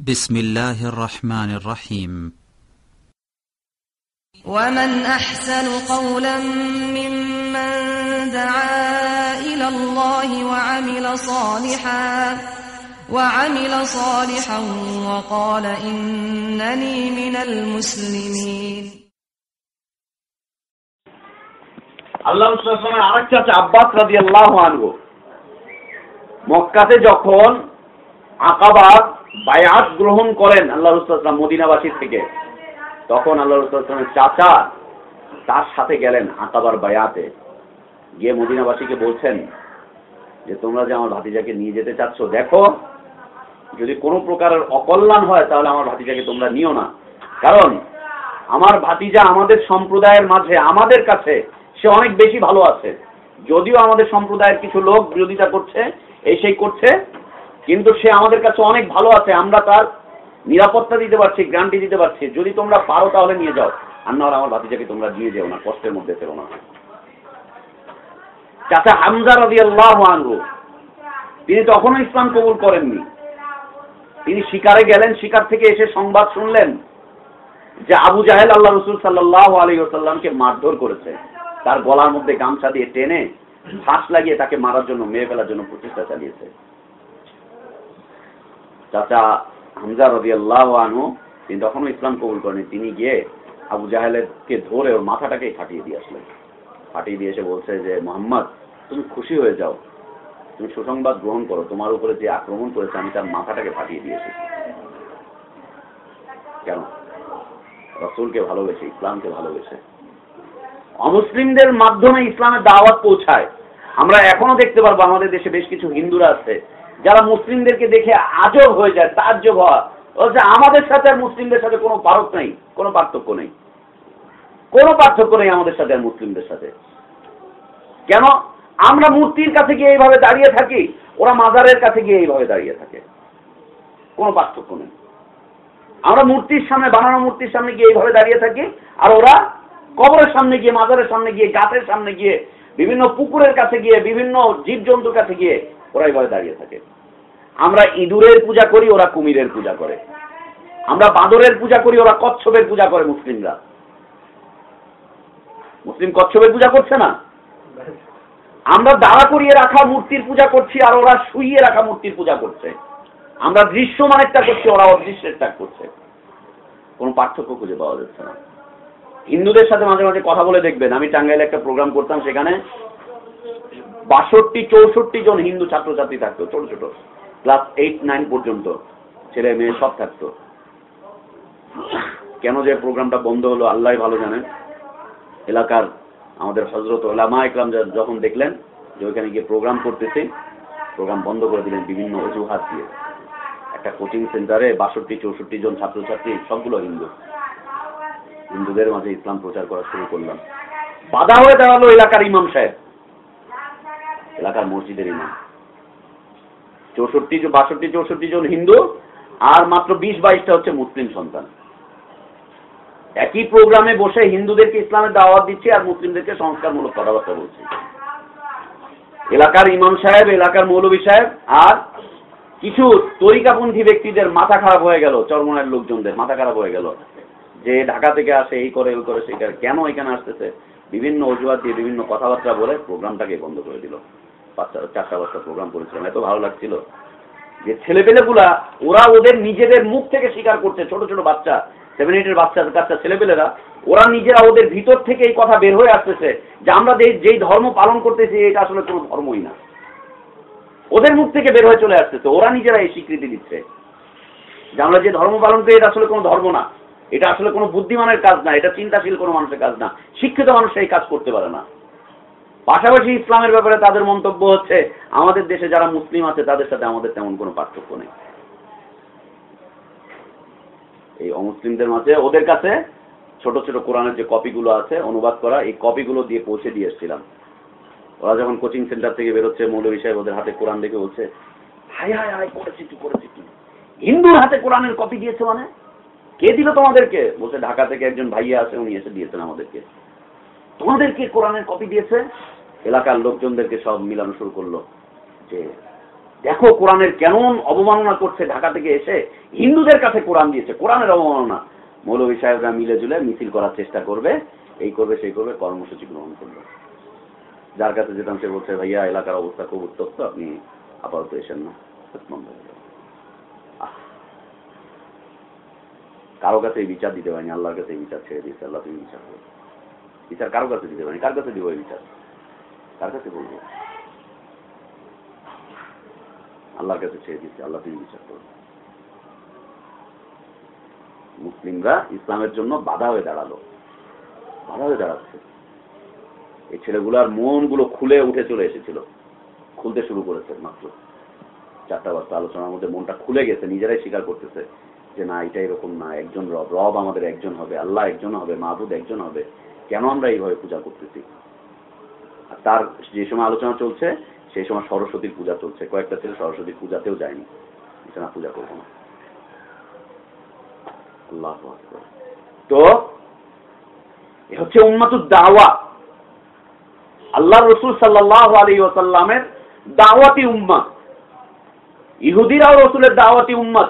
بسم الله الرحمن الرحيم ومن أحسن قولا ممن دعا إلى الله وعمل صالحا وعمل صالحا وقال إنني من المسلمين আল্লাহ রসুলের আরেক চাচা আব্বাস রাজি আল্লাহ আনবো মক্কাতে যখন আকাবার বায়াত গ্রহণ করেন আল্লাহ রসুলাম মদিনাবাসী থেকে। তখন আল্লাহ রসুলের চাচা তার সাথে গেলেন আকাবার বায়াতে। গিয়ে মদিনাবাসীকে বলছেন যে, তোমরা যে আমার ভাতিজাকে নিয়ে যেতে চাচ্ছ, দেখো, যদি কোনো প্রকারের অকল্যাণ হয়, তাহলে আমার ভাতিজাকে তোমরা নিও না। কারণ, আমার ভাতিজা আমাদের সম্প্রদায়ের মাঝে, আমাদের কাছে, সে অনেক বেশি ভালো আছে। যদিও আমাদের সম্প্রদায়ের কিছু লোক বিরোধিতা করছে এই সেই করছে কিন্তু সে আমাদের কাছে অনেক ভালো আছে, আমরা তার নিরাপত্তা দিতে পারছি, গ্যারান্টি দিতে পারছি। যদি তোমরা পারো তাহলে নিয়ে যাও। আর না আমার ভাতিজাকে তোমরা নিয়ে যেও না, কষ্টের মধ্যে ফেরো না। চাচা হামজা রবি আনহু, তিনি তখনও ইসলাম কবুল করেননি। তিনি শিকারে গেলেন, শিকার থেকে এসে সংবাদ শুনলেন যে আবু জাহেল আল্লাহ রসুল সাল্লাহ আলী ওসাল্লামকে মারধর করেছে। তার গলার মধ্যে গামছা দিয়ে টেনে, ফাঁস লাগিয়ে তাকে মারার জন্য মেয়ে ফেলার জন্য প্রচেষ্টা চালিয়েছে। চাচা হামজা রবি আল্লাহ তিনি তখনও ইসলাম কবুল করেনি তিনি গিয়ে আবু জাহেলকে ধরে ওর মাথাটাকেই ফাটিয়ে দিয়ে আসলেন। ফাটিয়ে দিয়ে এসে বলছে যে, মোহাম্মদ, তুমি খুশি হয়ে যাও। তুমি সুসংবাদ গ্রহণ করো। তোমার উপরে যে আক্রমণ করেছে, আমি তার মাথাটাকে ফাটিয়ে দিয়েছি কেন? রসুলকে ভালোবেসে, ইসলামকে ভালোবেসে। অমুসলিমদের মাধ্যমে ইসলামের দাওয়াত পৌঁছায়। আমরা এখনও দেখতে পারব, আমাদের দেশে বেশ কিছু হিন্দুরা আছে। যারা মুসলিমদেরকে দেখে আজব হয়ে যায়, তাজ্জব হওয়া। বলছে, আমাদের সাথে আর মুসলিমদের সাথে কোনো পারক নেই, কোনো পার্থক্য নেই। কোনো পার্থক্য নেই আমাদের সাথে আর মুসলিমদের সাথে। কেন? আমরা মূর্তির কাছে গিয়ে এইভাবে দাঁড়িয়ে থাকি, ওরা মাজারের কাছে গিয়ে এইভাবে দাঁড়িয়ে থাকে। কোনো পার্থক্য নেই। আমরা মূর্তির সামনে, বানানো মূর্তির সামনে গিয়ে এইভাবে দাঁড়িয়ে থাকি, আর ওরা কবরের সামনে গিয়ে, মাজারের সামনে গিয়ে, গাছের সামনে গিয়ে, বিভিন্ন পুকুরের কাছে গিয়ে, বিভিন্ন জীবজন্তুর কাছে গিয়ে ওরা এইভাবে দাঁড়িয়ে থাকে। আমরা ইঁদুরের পূজা করি, ওরা কুমিরের পূজা করে। আমরা বাঁদরের পূজা করি, ওরা কচ্ছপের পূজা করে মুসলিমরা। মুসলিম কচ্ছপের পূজা করছে না? আমরা দাঁড়া করিয়ে রাখা মূর্তির পূজা করছি আর ওরা শুইয়ে রাখা মূর্তির পূজা করছে। আমরা দৃশ্যমানেরটা করছি, ওরা অদৃশ্যেরটা করছে। কোনো পার্থক্য খুঁজে পাওয়া যাচ্ছে না। হিন্দুদের সাথে মাঝে মাঝে কথা বলে দেখবেন। আমি টাঙ্গাইলে একটা প্রোগ্রাম করতাম সেখানে বাষট্টি, চৌষট্টি জন হিন্দু ছাত্রছাত্রী থাকতো, ছোট ছোট। ক্লাস এইট নাইন পর্যন্ত ছেলে মেয়ে সব থাকতো। কেন যে প্রোগ্রামটা বন্ধ হলো, আল্লাহ ভালো জানেন। এলাকার আমাদের হজরত ওলামা ইকরাম যখন দেখলেন যে ওইখানে গিয়ে প্রোগ্রাম করতেছে, প্রোগ্রাম বন্ধ করে দিলেন বিভিন্ন অজুহাত দিয়ে। একটা কোচিং সেন্টারে বাষট্টি, চৌষট্টি জন ছাত্রছাত্রী, সবগুলো হিন্দু। হিন্দুদের মাঝে ইসলাম প্রচার করা শুরু করলাম। বাধা হয়ে দাঁড়াল এলাকার ইমাম সাহেব। এলাকার মসজিদের ইমাম। চৌষট্টি বাষট্টি, চৌষট্টি জন হিন্দু, আর মাত্র বিশ, বাইশটা হচ্ছে মুসলিম সন্তান। একই প্রোগ্রামে বসে হিন্দুদেরকে ইসলামের দাওয়াত দিচ্ছে আর মুসলিমদেরকে সংস্কারমূলক কথাবার্তা বলছে। এলাকার ইমাম সাহেব, এলাকার মৌলবী সাহেব আর কিছু তরিকাপন্থী ব্যক্তিদের মাথা খারাপ হয়ে গেল, চরমনের লোকজনদের মাথা খারাপ হয়ে গেল। যে ঢাকা থেকে আসে, এই করে, ওই করে সেটা কেন এখানে আসতেছে? বিভিন্ন অজুহাত দিয়ে বিভিন্ন কথাবার্তা বলে প্রোগ্রামটাকে বন্ধ করে দিল। পাঁচটা প্রোগ্রাম করেছিলাম। এত ভালো লাগছিল। যে ছেলেপেলেগুলা, ওরা ওদের নিজেদের মুখ থেকে স্বীকার করছে, ছোট ছোট বাচ্চা সেভেন এইটের বাচ্চা কাচ্চা ছেলেপেলেরা। ওরা নিজেরা ওদের ভিতর থেকে এই কথা বের হয়ে আসতেছে যে আমরা যেই ধর্ম পালন করতেছি, এটা আসলে কোনো ধর্মই না। ওদের মুখ থেকে বের হয়ে চলে আসতেছে। ওরা নিজেরা এই স্বীকৃতি দিচ্ছে। যে আমরা যে ধর্ম পালন করি, এটা আসলে কোনো ধর্ম না। এটা আসলে কোনো বুদ্ধিমানের কাজ না। এটা চিন্তাশীল কোনো মানুষের কাজ না। শিক্ষিত মানুষ এই কাজ করতে পারে না। পাশাপাশি ইসলামের ব্যাপারে তাদের মন্তব্য হচ্ছে, আমাদের দেশে যারা মুসলিম আছে, তাদের সাথে আমাদের তেমন কোনো পার্থক্য নেই। এই অমুসলিমদের মাঝে ওদের কাছে ছোট ছোট কোরআনের যে কপিগুলো আছে, অনুবাদ করা, এই কপিগুলো দিয়ে পৌঁছে দিয়ে এসেছিলাম। ওরা যখন কোচিং সেন্টার থেকে বেরোচ্ছে মৌলবী সাহেব ওদের হাতে কোরআন দেখে বলছে হাই হাই হাই করেছি তুই করেছি তুই। হিন্দুর হাতে কোরআনের কপি দিয়েছে মানে? কে দিল তোমাদেরকে? বলছে, ঢাকা থেকে একজন ভাইয়া আছে, উনি এসে দিয়েছেন আমাদেরকে। তোমাদেরকে কোরআনের কপি দিয়েছে? এলাকার লোকজনদেরকে সব মিলানো শুরু করল যে, দেখো কোরআনের কেমন অবমাননা করছে ঢাকা থেকে এসে। হিন্দুদের কাছে কোরআন দিয়েছে, কোরআনের অবমাননা। মৌলভী সাহেবরা মিলে জুলে মিছিল করার চেষ্টা করবে, এই করবে, সেই করবে, কর্মসূচি গ্রহণ করবে। যার কাছে যেতাম সে বলছে, ভাইয়া, এলাকার অবস্থা খুব উত্তপ্ত, আপনি আপাতত এসেন না। কারও কাছে বিচার দিতে পারিনি, আল্লাহর কাছে বিচার ছেড়ে দিয়েছে, আল্লাহ তুমি বিচার করো। বিচার কারও কাছে দিতে পারিনি, কার কাছে দিব এই বিচার? কার কাছে বলব? আল্লাহর কাছে ছেড়ে দিচ্ছি আল্লাহ তুমি বিচার করো। মুসলিমরা ইসলামের জন্য বাধা হয়ে দাঁড়াল। বাধা হয়ে দাঁড়াচ্ছে। এই ছেলেগুলার মনগুলো খুলে উঠে চলে এসেছিল। খুলতে শুরু করেছে মাত্র। চারটা বার্তা আলোচনার মধ্যে মনটা খুলে গেছে, নিজেরাই স্বীকার করতেছে যে, না, এটা এরকম না, একজন রব রব আমাদের একজন হবে, আল্লাহ একজন হবে, মাহবুদ একজন হবে। কেন আমরা এইভাবে পূজা করতেছি? তার যে সময় আলোচনা চলছে, সেই সময় সরস্বতীর পূজা চলছে। কয়েকটা ছেলে সরস্বতীর পূজাতেও যায়নি। এটা না পূজা করব না। আল্লাহ তো, এ হচ্ছে উম্মাতুর দাওয়া। আল্লাহ রসুল সাল্লাহ আলী ওসাল্লামের দাওয়াতি উম্মা ইহুদিরাও রসুলের দাওয়াতি উম্মত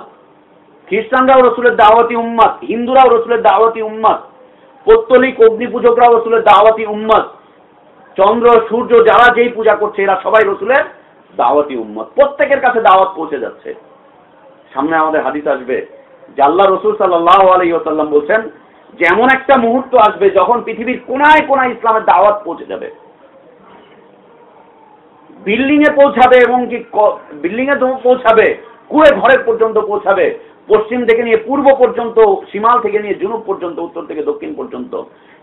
খ্রিস্টানরাও রসুলের দাওয়াতি উম্মত হিন্দুরাও রসুলের দাওয়াতি উম্মত পত্তলিক অগ্নি পূজকরাও রসুলের দাওয়াতি উম্মত চন্দ্র, সূর্য যারা যেই পূজা করছে, এরা সবাই রসুলের দাওয়াতি উম্মত। প্রত্যেকের কাছে দাওয়াত পৌঁছে যাচ্ছে। সামনে আমাদের হাদিস আসবে আল্লাহ রসুল সাল্লাহ আলী ওসাল্লাম বলছেন যে এমন একটা মুহূর্ত আসবে, যখন পৃথিবীর কোনায় কোনায় ইসলামের দাওয়াত পৌঁছে যাবে। বিল্ডিং এ পৌঁছাবে এবং কি বিল্ডিং এ পৌঁছাবে কুয়ে ঘরের পর্যন্ত পৌঁছাবে, পশ্চিম থেকে নিয়ে পূর্ব পর্যন্ত, সীমাল থেকে নিয়ে জুনুব পর্যন্ত, উত্তর থেকে দক্ষিণ পর্যন্ত।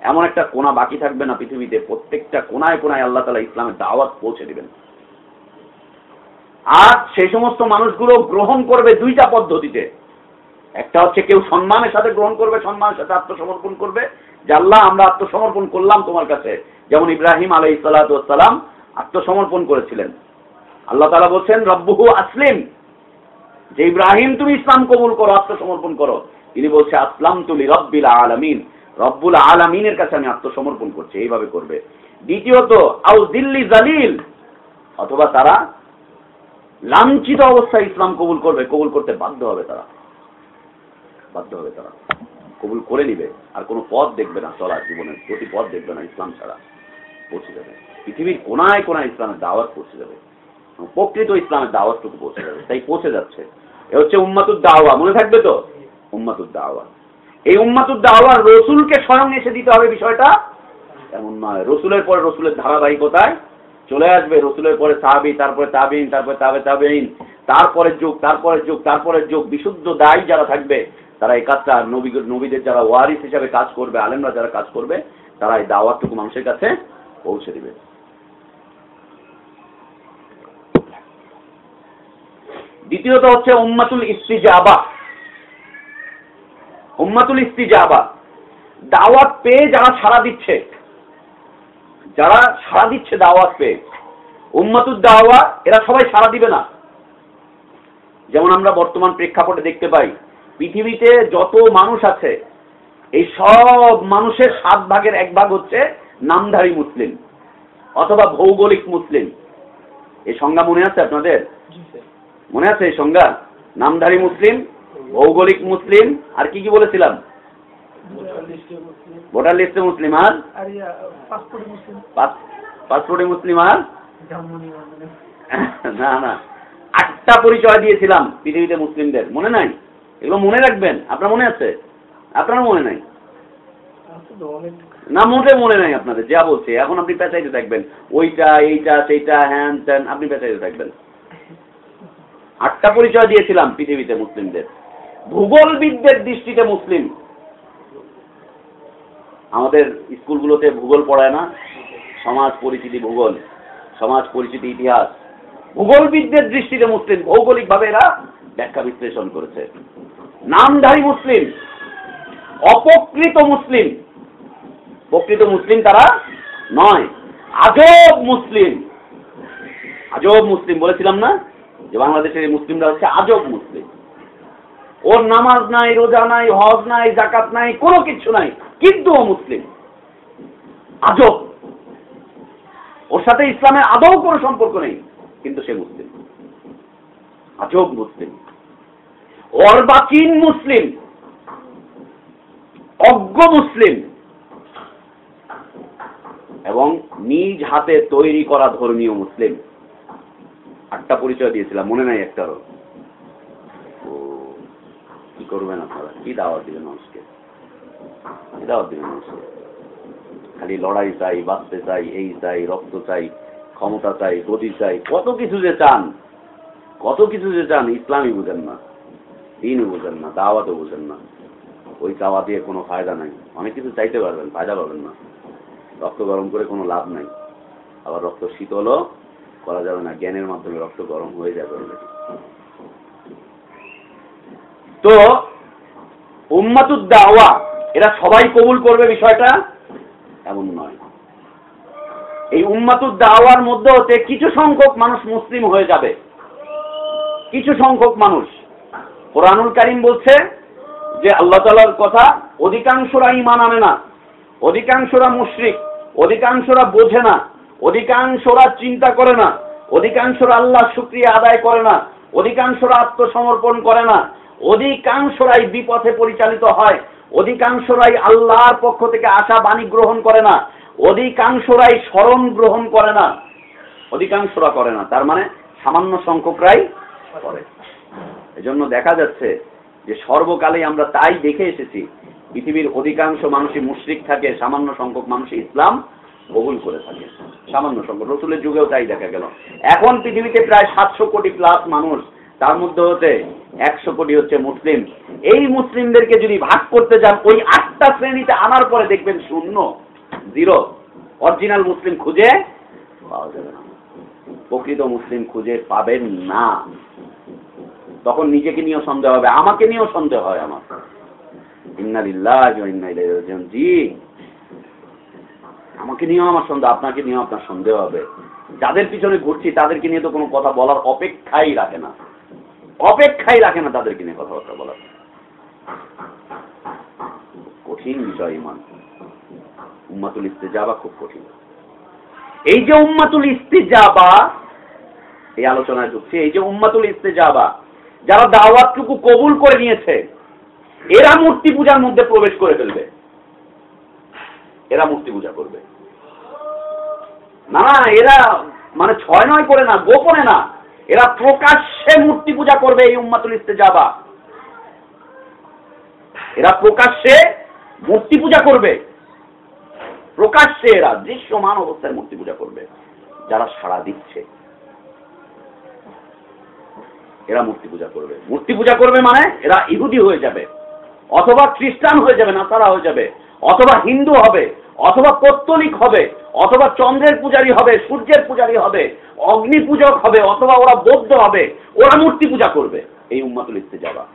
এমন একটা কোনা বাকি থাকবে না পৃথিবীতে, প্রত্যেকটা কোনায় কোনায় আল্লাহ তালা ইসলামের দাওয়াত পৌঁছে দিবেন। আর সেই সমস্ত মানুষগুলো গ্রহণ করবে দুইটা পদ্ধতিতে। একটা হচ্ছে কেউ সম্মানের সাথে গ্রহণ করবে, সম্মানের সাথে আত্মসমর্পণ করবে, যে আল্লাহ, আমরা আত্মসমর্পণ করলাম তোমার কাছে। যেমন ইব্রাহিম আলাই সালাম আত্মসমর্পণ করেছিলেন। আল্লাহ তালা বলছেন, রব্বুহু আসলিম। যে ইব্রাহিম, তুমি ইসলাম কবুল করো, আত্মসমর্পণ করো। তিনি বলছে আসলাম তুলি রব্বিল আলামিন। রব্বুল আলামিনের কাছে আমি আত্মসমর্পণ করছি, এইভাবে করবে। দ্বিতীয়ত আউ দিল্লি জালিল, অথবা তারা লাঞ্ছিত অবস্থায় ইসলাম কবুল করবে, কবুল করতে বাধ্য হবে তারা। বাধ্য হবে তারা। কবুল করে নিবে, আর কোনো পথ দেখবে না চলার জীবনের প্রতি পথ দেখবে না ইসলাম ছাড়া পৌঁছে যাবে। পৃথিবীর কোনায় কোনায় ইসলামের দাওয়াত পৌঁছে যাবে। প্রকৃত ইসলামের দাওয়াতটুকু পৌঁছে যাবে, তাই পৌঁছে যাচ্ছে। এ হচ্ছে উম্মাতুর দাওয়া, মনে থাকবে তো? উম্মাতুর দাওয়া। এই উম্মাতুর দাওয়া রসুলকে স্বয়ং এসে দিতে হবে বিষয়টা? এমন নয়। রসুলের পরে রসুলের ধারাবাহিকতায় চলে আসবে। রসুলের পরে সাহাবি, তারপরে তাবিন, তারপরে তাবে তাবেইন তারপরের যুগ তারপরের যুগ তারপরের যুগ, বিশুদ্ধ দায়ী যারা থাকবে, তারা এই কাজটা নবী, নবীদের যারা ওয়ারিস হিসাবে কাজ করবে, আলেমরা যারা কাজ করবে, তারা এই দাওয়াতটুকু মানুষের কাছে পৌঁছে দিবে। দ্বিতীয়ত হচ্ছে উম্মাতুল ইস্তিজাবা। উম্মাতুল ইস্তিজাবা। দাওয়াত পেয়ে যারা সাড়া দিচ্ছে যারা সাড়া দিচ্ছে দাওয়াত পেয়ে উম্মাতুর দাওয়া এরা সবাই সাড়া দিবে না। যেমন আমরা বর্তমান প্রেক্ষাপটে দেখতে পাই পৃথিবীতে যত মানুষ আছে এই সব মানুষের সাত ভাগের এক ভাগ হচ্ছে নামধারী মুসলিম অথবা ভৌগোলিক মুসলিম। এই সংজ্ঞা মনে আছে আপনাদের? মনে আছে এই সংজ্ঞা? নামধারী মুসলিম ভৌগোলিক মুসলিম আর কি কি বলেছিলাম? ভোটার লিস্টে মুসলিম। আর? পাসপোর্টে মুসলিম। আর? না না। আটটা পরিচয় দিয়েছিলাম পৃথিবীতে মুসলিমদের। মনে নাই? এগুলো মনে রাখবেন? আপনার মনে আছে? আপনার মনে নাই? না মোটে মনে নাই আপনাদের যা বলছে। এখন আপনি পেঁচাইতে থাকবেন। ওইটা এইটা সেইটা হ্যান ত্যান আপনি পেঁচাইতে থাকবেন। আটটা পরিচয় দিয়েছিলাম পৃথিবীতে মুসলিমদের। ভূগোলবিদদের দৃষ্টিতে মুসলিম। আমাদের স্কুলগুলোতে ভূগোল পড়ায় না, সমাজ পরিচিতি ভূগোল, সমাজ পরিচিতি ইতিহাস। ভূগোলবিদদের দৃষ্টিতে মুসলিম, ভৌগোলিকভাবে এরা ব্যাখ্যা বিশ্লেষণ করেছে। নামধারী মুসলিম অপকৃত মুসলিম। প্রকৃত মুসলিম তারা নয়, আজব মুসলিম। আজব মুসলিম বলেছিলাম না যে বাংলাদেশের মুসলিমরা হচ্ছে আজব মুসলিম। ওর নামাজ নাই, রোজা নাই, হজ নাই জাকাত নাই, কোনো কিছু নাই। কিন্তু ও মুসলিম। আজব ওর সাথে ইসলামের আদৌ কোনো সম্পর্ক নেই, কিন্তু সে মুসলিম। আজব মুসলিম। ওর অর্বাচীন মুসলিম। অজ্ঞ মুসলিম। এবং নিজ হাতে তৈরি করা ধর্মীয় মুসলিম। আটটা পরিচয় দিয়েছিলাম, মনে নাই একটারও। কি করবেন আপনারা? কি দাওয়াত দিবেন মানুষকে? কি দাওয়াত দিবেন মানুষকে? খালি লড়াই চাই, বাঁচতে চাই, এই চাই, রক্ত চাই, ক্ষমতা চাই, গতি চাই, কত কিছু যে চান, কত কিছু যে চান, ইসলামই বুঝেন না, দিনও বুঝেন না, দাওয়াতও বুঝেন না। ওই চাওয়া দিয়ে কোনো ফায়দা নাই। অনেক কিছু চাইতে পারবেন, ফায়দা পাবেন না। রক্ত গরম করে কোনো লাভ নাই। আবার রক্ত শীতলও করা যাবে না, জ্ঞানের মাধ্যমে রক্ত গরম হয়ে যাবে already। তো উম্মাতুদ দাওয়া, এরা সবাই কবুল করবে বিষয়টা? এমন নয়। এই উম্মাতুদ দাওয়ার মধ্যে হতে কিছু সংখ্যক মানুষ মুসলিম হয়ে যাবে। কিছু সংখ্যক মানুষ। কোরআনুল কারিম বলছে যে আল্লাহ তালার কথা, অধিকাংশরা ইমান আনে না, অধিকাংশরা মুশরিক, অধিকাংশরা বোঝে না, অধিকাংশরা চিন্তা করে না, অধিকাংশরা আল্লাহ শুক্রিয়া আদায় করে না, অধিকাংশরা আত্মসমর্পণ করে না অধিকাংশরাই বিপথে পরিচালিত হয়। অধিকাংশরাই আল্লাহর পক্ষ থেকে আশা বাণী গ্রহণ করে না। অধিকাংশরাই স্মরণ গ্রহণ করে না। অধিকাংশরা করে না, তার মানে সামান্য সংখ্যকরাই করে। এজন্য দেখা যাচ্ছে যে সর্বকালে আমরা তাই দেখে এসেছি, পৃথিবীর অধিকাংশ মানুষই মুশরিক থাকে, সামান্য সংখ্যক মানুষই ইসলাম কবুল করে থাকে। সামান্য সংখ্যক। রসুলের যুগেও তাই দেখা গেল। এখন পৃথিবীতে প্রায় সাতশো কোটি প্লাস মানুষ তার মধ্যে হচ্ছে একশো কোটি হচ্ছে মুসলিম। এই মুসলিমদেরকে যদি ভাগ করতে যান, ওই আটটা শ্রেণীতে আনার পরে দেখবেন শূন্য, জিরো। অরিজিনাল মুসলিম খুঁজে পাওয়া যাবে না। প্রকৃত মুসলিম খুঁজে পাবেন না। তখন নিজেকে নিয়েও সন্দেহ হবে, আমাকে নিয়েও সন্দেহ হয় আমার। জি। আমাকে নিয়েও আমার সন্দেহ, আপনাকে নিয়েও আপনার সন্দেহ হবে। যাদের পিছনে ঘুরছি, তাদেরকে নিয়ে তো কোনো কথা বলার অপেক্ষাই রাখে না। অপেক্ষাই রাখে না তাদেরকে নিয়ে কথাবার্তা বলার। কঠিন বিষয় ইমান। উম্মাতুল ইস্তেজাবা খুব কঠিন। এই যে উম্মাতুল ইস্তেজাবা, এই আলোচনায় ঢুকছে এই যে উম্মাতুল ইস্তেজাবা, যারা দাওয়াতটুকু কবুল করে নিয়েছে, এরা মূর্তি পূজার মধ্যে প্রবেশ করে ফেলবে। এরা মূর্তি পূজা করবে। না না এরা মানে ছয় নয় করে না, গোপনে না। এরা প্রকাশ্যে মূর্তি পূজা করবে এই উম্মাতুল ইস্তেজাবা। এরা প্রকাশ্যে মূর্তি পূজা করবে। প্রকাশ্যে এরা দৃশ্যমান অবস্থায় মূর্তি পূজা করবে, যারা সাড়া দিচ্ছে। এরা মূর্তি পূজা করবে। মূর্তি পূজা করবে মানে এরা ইহুদি হয়ে যাবে, অথবা খ্রিস্টান হয়ে যাবে না নাসারা হয়ে যাবে, অথবা হিন্দু হবে। অথবা পত্তলিক হবে, অথবা চন্দ্রের পূজারী হবে, সূর্যের পূজারী হবে অগ্নি পূজক হবে, অথবা ওরা বৌদ্ধ হবে, ওরা মূর্তি পূজা করবে। এই উম্মাতুল ইস্তেজাবা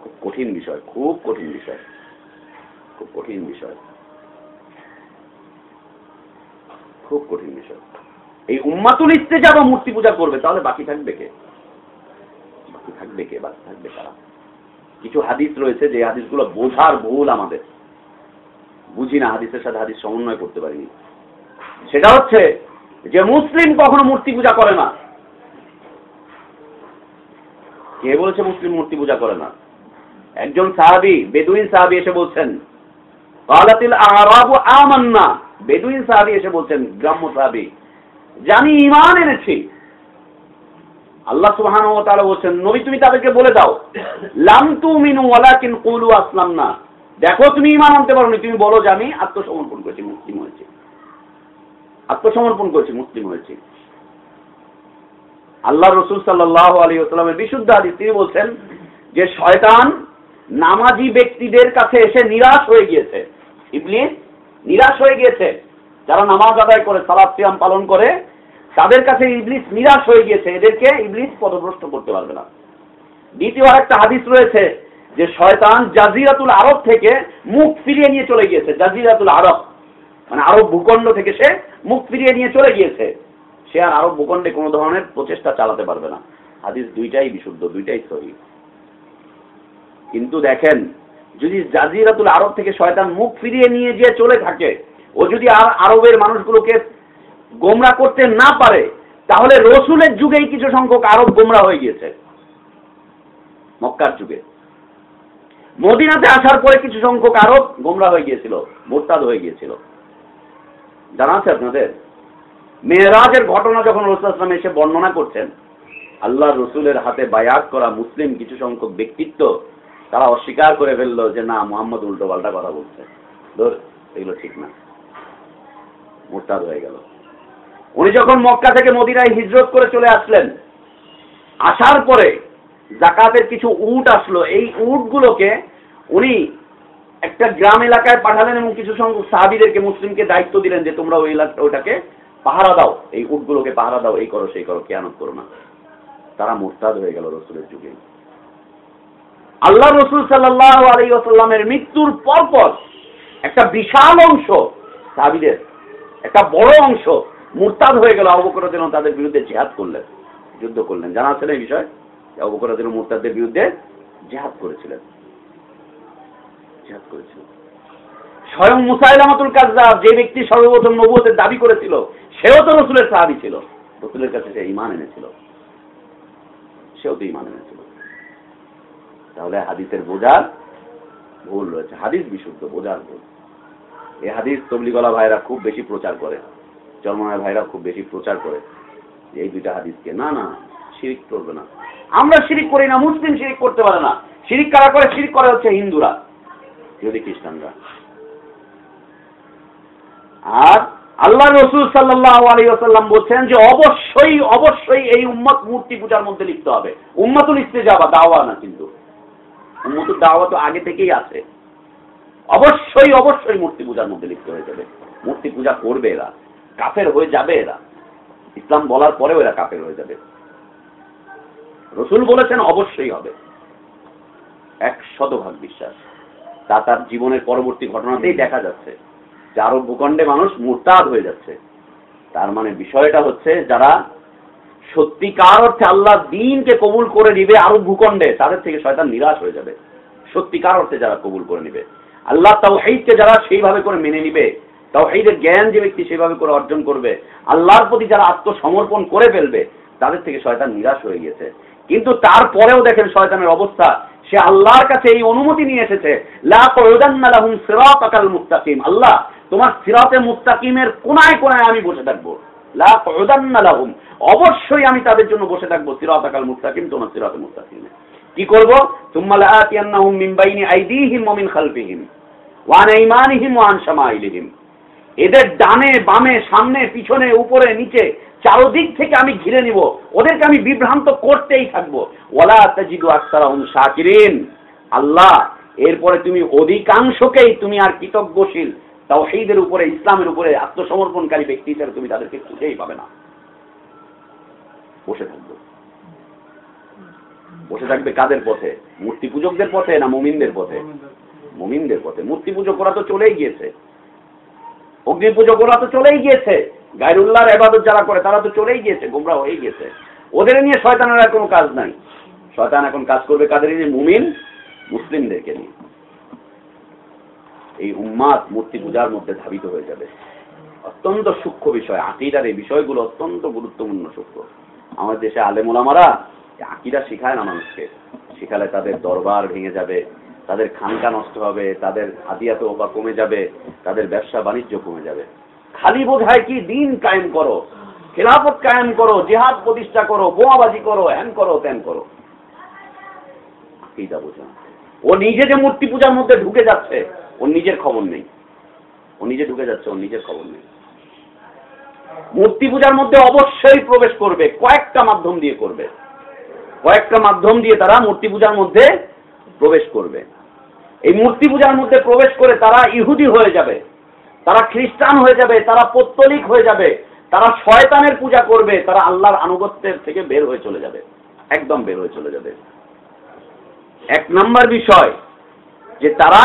খুব কঠিন বিষয়, খুব কঠিন বিষয়, খুব কঠিন বিষয়। খুব কঠিন বিষয়। এই উম্মাতুল ইস্তেজাবা মূর্তি পূজা করবে, তাহলে বাকি থাকবে কে? বাকি থাকবে কে? বাকি থাকবে কারা? কিছু হাদিস রয়েছে যে হাদিসগুলো বোঝার ভুল আমাদের। বুঝি না হাদিসের সাথে হাদিস সমন্বয় করতে পারিনি। সেটা হচ্ছে যে মুসলিম কখনো মূর্তি পূজা করে না। কে বলেছে মুসলিম মূর্তি পূজা করে না? একজন সাহাবি, বেদুইন সাহাবি এসে বলছেন, কালাতিল আরাবু আমান্না। বেদুইন সাহাবি এসে বলছেন, গ্রাম্য সাহাবি জানি ইমান এনেছি। আল্লাহ তাআলা বলছেন, নবী, তুমি তাদেরকে বলে দাও, লাম তুমিনু ওয়ালাকিন কুলু আসলামনা। দেখো তুমি ইমান আনতে পারোনি, তুমি বলো যে আমি আত্মসমর্পণ করেছি, মুসলিম হয়েছি। আত্মসমর্পণ করেছি, মুসলিম হয়েছি। আল্লাহ রসুল সাল্লাহ আলী আসলামের বিশুদ্ধ হাদিস, তিনি বলছেন যে শয়তান নামাজি ব্যক্তিদের কাছে এসে নিরাশ হয়ে গিয়েছে। ইবলিস, নিরাশ হয়ে গিয়েছে। যারা নামাজ আদায় করে সালাদ সিয়াম পালন করে, তাদের কাছে ইবলিস নিরাশ হয়ে গিয়েছে। এদেরকে ইবলিস পদভ্রষ্ট করতে পারবে না। দ্বিতীয় আরেকটা হাদিস রয়েছে যে শয়তান জাজিরাতুল আরব থেকে মুখ ফিরিয়ে নিয়ে চলে গিয়েছে, জাজিরাতুল আরব। মানে আরব ভূখণ্ড থেকে সে মুখ ফিরিয়ে নিয়ে চলে গিয়েছে। সে আর আরব ভূখণ্ডে কোনো ধরনের প্রচেষ্টা চালাতে পারবে না। হাদিস দুইটাই বিশুদ্ধ, দুইটাই সহি। কিন্তু দেখেন, যদি জাজিরাতুল আরব থেকে শয়তান মুখ ফিরিয়ে নিয়ে গিয়ে চলে থাকে, ও যদি আর আরবের মানুষগুলোকে গোমরা করতে না পারে, তাহলে রসুলের যুগেই কিছু সংখ্যক আরব গোমরা হয়ে গিয়েছে। মক্কার যুগে। মদিনাতে আসার পরে কিছু সংখ্যক আরব গোমরা হয়ে গিয়েছিল, মোরতাদ হয়ে গিয়েছিল। জানা আছে আপনাদের? মেয়েরাজের ঘটনা যখন রসুল আসলাম এসে বর্ণনা করছেন আল্লাহ রসুলের হাতে বায়াত করা মুসলিম কিছু সংখ্যক ব্যক্তিত্ব, তারা অস্বীকার করে ফেলল যে না, মোহাম্মদ উল্টো পাল্টা কথা বলছে। ধর, এগুলো ঠিক না। মোরতাদ হয়ে গেল। উনি যখন মক্কা থেকে মদিনায় হিজরত করে চলে আসলেন, আসার পরে জাকাতের কিছু উট আসলো। এই উটগুলোকে উনি একটা গ্রাম এলাকায় পাঠালেন এবং কিছু সংখ্যক সাহাবিদেরকে, মুসলিমকে দায়িত্ব দিলেন যে তোমরা ওই এলাকা, ওটাকে পাহারা দাও। এই উটগুলোকে পাহারা দাও, এই করো, সেই করো কেয়ানত করো না। তারা মোরতাদ হয়ে গেল রসুলের যুগে। আল্লাহ রসুল সাল্লাহ আলী আসাল্লামের মৃত্যুর পরপর একটা বিশাল অংশ সাহাবিদের, একটা বড় অংশ মুরতাদ হয়ে গেল। অবকর দিন তাদের বিরুদ্ধে জেহাদ করলেন, যুদ্ধ করলেন। জানা আছে না এই বিষয়? অবকর দিন মুরতাদের বিরুদ্ধে জেহাদ করেছিলেন। জেহাদ করেছিলেন। স্বয়ং মুসাইলামাতুল কাজদাব যে ব্যক্তি সর্বপ্রথম নবুয়তের দাবি করেছিল, সেও তো রসুলের সাহাবি ছিল। রসুলের কাছে সে ইমান এনেছিল। সেও তো ইমান এনেছিল। তাহলে হাদিসের বোঝার ভুল রয়েছে। হাদিস বিশুদ্ধ, বোঝার ভুল। এই হাদিস তবলিগলা ভাইরা খুব বেশি প্রচার করে। চরমায় ভাইরা খুব বেশি প্রচার করে। এই দুইটা হাদিসকে। না না। শিরিক করবে না। আমরা শিরিক করি না, মুসলিম শিরিক করতে পারে না। শিরিক কারা করে? শিরিক করে হচ্ছে হিন্দুরা, যদি খ্রিস্টানরা। আর আল্লাহ রসুল সাল্লাহ আলী আসাল্লাম বলছেন যে অবশ্যই অবশ্যই এই উম্মত মূর্তি পূজার মধ্যে লিখতে হবে। উম্মাতুল ইস্তেজাবা, দাওয়া না কিন্তু। উম্মতুল দাওয়া তো আগে থেকেই আছে। অবশ্যই অবশ্যই মূর্তি পূজার মধ্যে লিখতে হয়ে যাবে। মূর্তি পূজা করবে এরা। কাফের হয়ে যাবে এরা। ইসলাম বলার পরেও এরা কাফের হয়ে যাবে। রসুল বলেছেন, অবশ্যই হবে। এক শতভাগ বিশ্বাস। তা তার জীবনের পরবর্তী ঘটনাতেই দেখা যাচ্ছে। যে আরব ভূখণ্ডে মানুষ মুরতাদ হয়ে যাচ্ছে। তার মানে বিষয়টা হচ্ছে, যারা সত্যিকার অর্থে আল্লাহ দিনকে কবুল করে নিবে আরব ভূখণ্ডে, তাদের থেকে শয়তান নিরাশ হয়ে যাবে। সত্যিকার অর্থে যারা কবুল করে নিবে। আল্লাহ তাও তাওহীদকে যারা সেইভাবে করে মেনে নিবে তাও তাওহীদের জ্ঞান যে ব্যক্তি সেভাবে করে অর্জন করবে, আল্লাহর প্রতি যারা আত্মসমর্পণ করে ফেলবে, তাদের থেকে শয়তান নিরাশ হয়ে গেছে কিন্তু তারপরেও দেখেন শয়তানের অবস্থা। সে আল্লাহর কাছে এই অনুমতি নিয়ে এসেছে মুস্তাকিম। আল্লাহ, তোমার সিরাতে মুস্তাকিমের কোনায় কোনায় আমি বসে থাকব। লাহুম। অবশ্যই আমি তাদের জন্য বসে থাকব, সিরাতাকাল মুস্তাকিম, তোমার সিরাতে মুস্তাকিমে। কি করব? তুম্মা লাআতিয়ান্নাহুম মিন বাইনি আইদিহিম ওয়া মিন খালফিহিম, ওয়া আন আইমানিহিম ওয়া আন শামাইলিহিম। এদের ডানে বামে, সামনে, পিছনে, উপরে, নিচে চারদিক থেকে আমি ঘিরে নিব। ওদেরকে আমি বিভ্রান্ত করতেই থাকব। ওয়ালা তাজিদু আকসারাহুম শাকিরিন। আল্লাহ, এরপরে তুমি অধিকাংশকেই তুমি আর কৃতজ্ঞশীল, তাওহীদের উপরে, ইসলামের উপরে আত্মসমর্পণকারী ব্যক্তি হিসেবে তুমি তাদেরকে খুঁজেই পাবে না। বসে থাকব। বসে থাকবে কাদের পথে? মূর্তি পূজকদের পথে না মুমিনদের পথে? মুমিনদের পথে। মূর্তি পুজো করা তো চলেই গিয়েছে। অগ্নি পুজো করা তো চলেই গিয়েছে। গায়রুল্লাহর এবাদত যারা করে, তারা তো চলেই গিয়েছে গোমরা হয়ে গিয়েছে। ওদের নিয়ে শয়তানের আর কোনো কাজ নাই। শয়তান এখন কাজ করবে কাদের নিয়ে? মুমিন মুসলিমদেরকে নিয়ে। এই উম্মাদ মূর্তি পূজার মধ্যে ধাবিত হয়ে যাবে। অত্যন্ত সূক্ষ্ম বিষয়, আকিদার এই বিষয়গুলো অত্যন্ত গুরুত্বপূর্ণ সূক্ষ্ম। আমাদের দেশে আলেমোলামারা আকিদা শিখায় না মানুষকে। শিখালে তাদের দরবার ভেঙে যাবে, তাদের খানকা নষ্ট হবে, তাদের আদিয়াত বা কমে যাবে, তাদের ব্যবসা বাণিজ্য কমে যাবে। খালি বোঝায় কি দিন কায়েম করো, খেলাফত কায়েম করো, জেহাদ প্রতিষ্ঠা করো, বোমাবাজি করো, হ্যান করো, ত্যান করো। আকিদা বোঝা। ও নিজে যে মূর্তি পূজার মধ্যে ঢুকে যাচ্ছে, ওর নিজের খবর নেই। ও নিজে ঢুকে যাচ্ছে, ওর নিজের খবর নেই। মূর্তি পূজার মধ্যে অবশ্যই প্রবেশ করবে, কয়েকটা মাধ্যম দিয়ে করবে। কয়েকটা মাধ্যম দিয়ে তারা মূর্তি পূজার মধ্যে প্রবেশ করবে। এই মূর্তি পূজার মধ্যে প্রবেশ করে তারা ইহুদি হয়ে যাবে। তারা খ্রিস্টান হয়ে যাবে, তারা পত্তলিক হয়ে যাবে, তারা শয়তানের পূজা করবে, তারা আল্লাহর আনুগত্যের থেকে বের হয়ে চলে যাবে, একদম বের হয়ে চলে যাবে। এক নাম্বার বিষয়, যে তারা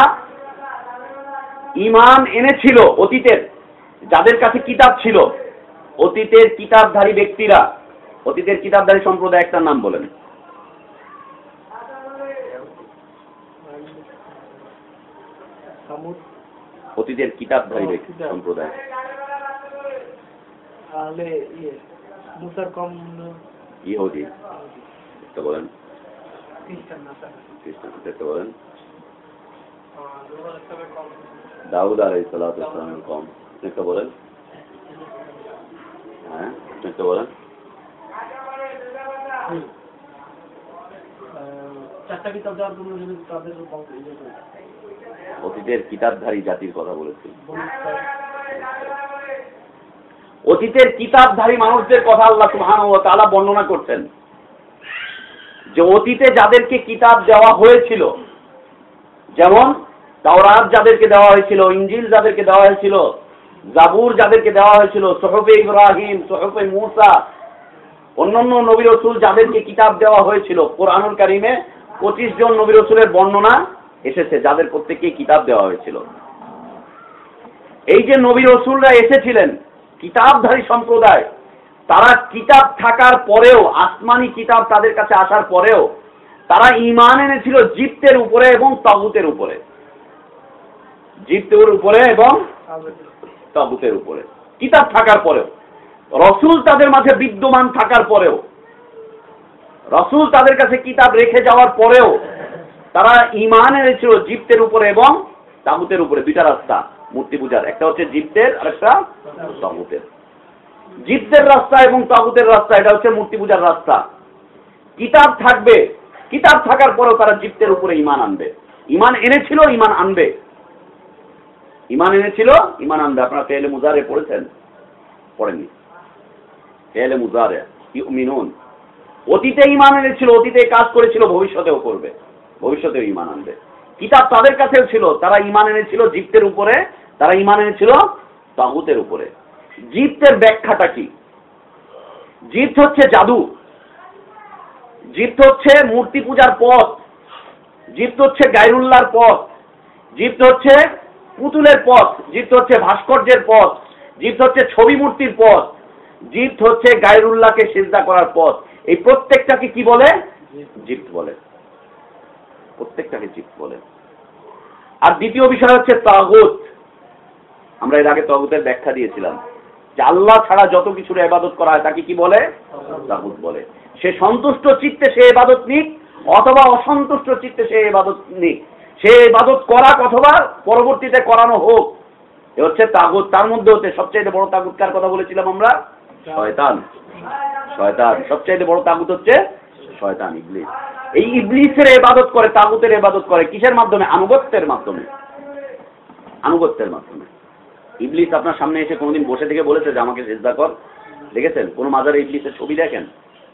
ইমান এনেছিল অতীতের, যাদের কাছে কিতাব ছিল, অতীতের কিতাবধারী ব্যক্তিরা, অতীতের কিতাবধারী সম্প্রদায় একটা নাম বলেন। সামুদ অতীতের কিতাবধারী ও, ব্যক্তি সম্প্রদায়। ইয়ে ইহুদি বলেন। দাউদ আলাই সালাতামের কম। দেখতে বলেন। হ্যাঁ বলেন। চারটা কিতাব দেওয়ার জন্য তাদের। অতীতের কিতাবধারী জাতির কথা বলেছি অতীতের কিতাবধারী মানুষদের কথা আল্লাহ সুবহান ও তাআলা বর্ণনা করছেন। যে অতীতে যাদেরকে কিতাব দেওয়া হয়েছিল, যেমন তাওরাত যাদেরকে দেওয়া হয়েছিল ইঞ্জিল যাদেরকে দেওয়া হয়েছিল, জাবুর যাদেরকে দেওয়া হয়েছিল সোহফে ইব্রাহিম সোহফে মুসা, অন্যান্য নবী রসুল যাদেরকে কিতাব দেওয়া হয়েছিল, কোরআনুল কারিমে পঁচিশ জন নবী রসুলের বর্ণনা এসেছে যাদের প্রত্যেককে কিতাব দেওয়া হয়েছিল। এই যে নবী রসুলরা এসেছিলেন, কিতাবধারী সম্প্রদায়, তারা কিতাব থাকার পরেও, আসমানি কিতাব তাদের কাছে আসার পরেও, তারা ইমান এনেছিল জিপ্তের উপরে এবং তাগুতের উপরে। জিপ্তের উপরে এবং তাগুতের উপরে। কিতাব থাকার পরেও। রসুল তাদের মাঝে বিদ্যমান থাকার পরেও। রসুল তাদের কাছে কিতাব রেখে যাওয়ার পরেও তারা ইমান এনেছিল জিপ্তের উপরে এবং তাগুতের উপরে, দুইটা রাস্তা, মূর্তি পূজার। একটা হচ্ছে জিপ্তের আর একটা তাগুতের জিপ্তের রাস্তা এবং তাগুতের রাস্তা, এটা হচ্ছে মূর্তি পূজার রাস্তা। কিতাব থাকবে, কিতাব থাকার পরেও তারা জিপ্তের উপরে ইমান আনবে। ইমান এনেছিল ইমান আনবে। ইমান এনেছিল ইমান আনবে। আপনারা ফেলে মুজারে পড়েছেন? পড়েননি। ফেলে মুজারে, ইউমিনুন। অতীতে ইমান এনেছিল, অতীতে কাজ করেছিল, ভবিষ্যতেও করবে। ভবিষ্যতেও ইমান আনবে। কিতাব তাদের কাছেও ছিল, তারা ইমান এনেছিল জিপ্তের উপরে, তারা ইমান এনেছিল তাগুতের উপরে। জিপ্তের ব্যাখ্যাটা কি? জিপ্ত হচ্ছে জাদু। জিপ্ত হচ্ছে মূর্তি পূজার পথ। জিপ্ত হচ্ছে গাইরুল্লার পথ। জিপ্ত হচ্ছে পুতুলের পথ। জিপ্ত হচ্ছে ভাস্কর্যের পথ। জিপ্ত হচ্ছে ছবি মূর্তির পথ। জিপ্ত হচ্ছে গায়রুল্লাহকে সিজদা করার পথ। এই প্রত্যেকটাকে কি বলে? জিপ্ত বলে। প্রত্যেকটাকে জিপ্ত বলে। আর দ্বিতীয় বিষয় হচ্ছে তাগুত। আমরা এর আগে তগুতের ব্যাখ্যা দিয়েছিলাম। যে আল্লাহ ছাড়া যত কিছুর এবাদত করা হয়, তাকে কি বলে? তাগুত বলে। সে সন্তুষ্ট চিত্তে সে এবাদত নিক, অথবা অসন্তুষ্ট চিত্তে সে এবাদত নিক। সে এবাদত করাক অথবা পরবর্তীতে করানো হোক। এ হচ্ছে তাগুত। তার মধ্যে হচ্ছে সবচেয়ে বড় তাগুত কার কথা বলেছিলাম আমরা? শয়তান। শয়তান। সবচেয়ে বড় তাগুত হচ্ছে শয়তান ইবলিস। এই ইবলিসের এবাদত করে, তাগুতের এবাদত করে কিসের মাধ্যমে? আনুগত্যের মাধ্যমে। আনুগত্যের মাধ্যমে। ইবলিস আপনার সামনে এসে কোনোদিন বসে থেকে বলেছে যে, আমাকে সেজদা কর। দেখেছেন? কোন মাজারে ইবলিসের ছবি দেখেন?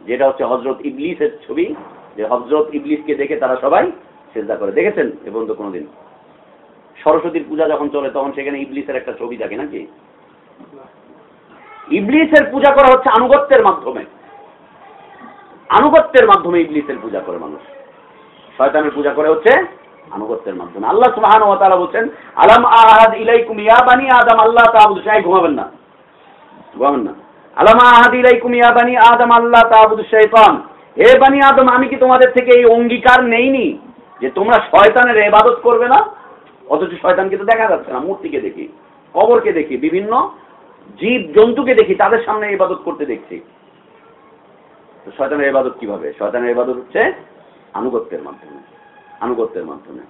যেটা হচ্ছে হজরত ইবলিসের ছবি, যে হজরত ইবলিসকে দেখে তারা সবাই সেজদা করে। দেখেছেন এ পর্যন্ত কোনোদিন? সরস্বতীর পূজা যখন চলে, তখন সেখানে ইবলিসের একটা ছবি থাকে নাকি? ইবলিসের পূজা করা হচ্ছে আনুগত্যের মাধ্যমে। আনুগত্যের মাধ্যমে ইবলিসের পূজা করে মানুষ। শয়তানের পূজা করে হচ্ছে আনুগত্যের মাধ্যমে। আল্লাহ সুবহানাহু ওয়া তাআলা বলেন আলাম আহাদ ইলাইকুম ইয়া বানি আদম, আল্লাহ তাআবুদু শাই ঘুমাবেন না। ঘুমাবেন না। আলাম আহাদ ইলাইকুম ইয়া বানি আদম, আল্লাহ তাআবুদু শাইতান। হে বানি আদম, আমি কি তোমাদের থেকে এই অঙ্গীকার নেইনি যে তোমরা শয়তানের ইবাদত করবে না? অথচ শয়তানকে তো দেখা যাচ্ছে না, মূর্তিকে দেখি, কবরকে দেখি, বিভিন্ন জীব জন্তুকে দেখি, তাদের সামনে ইবাদত করতে দেখছি। তো শয়তানের ইবাদত কীভাবে? শয়তানের ইবাদত হচ্ছে আনুগত্যের মাধ্যমে আনুগত্যের মাধ্যমে।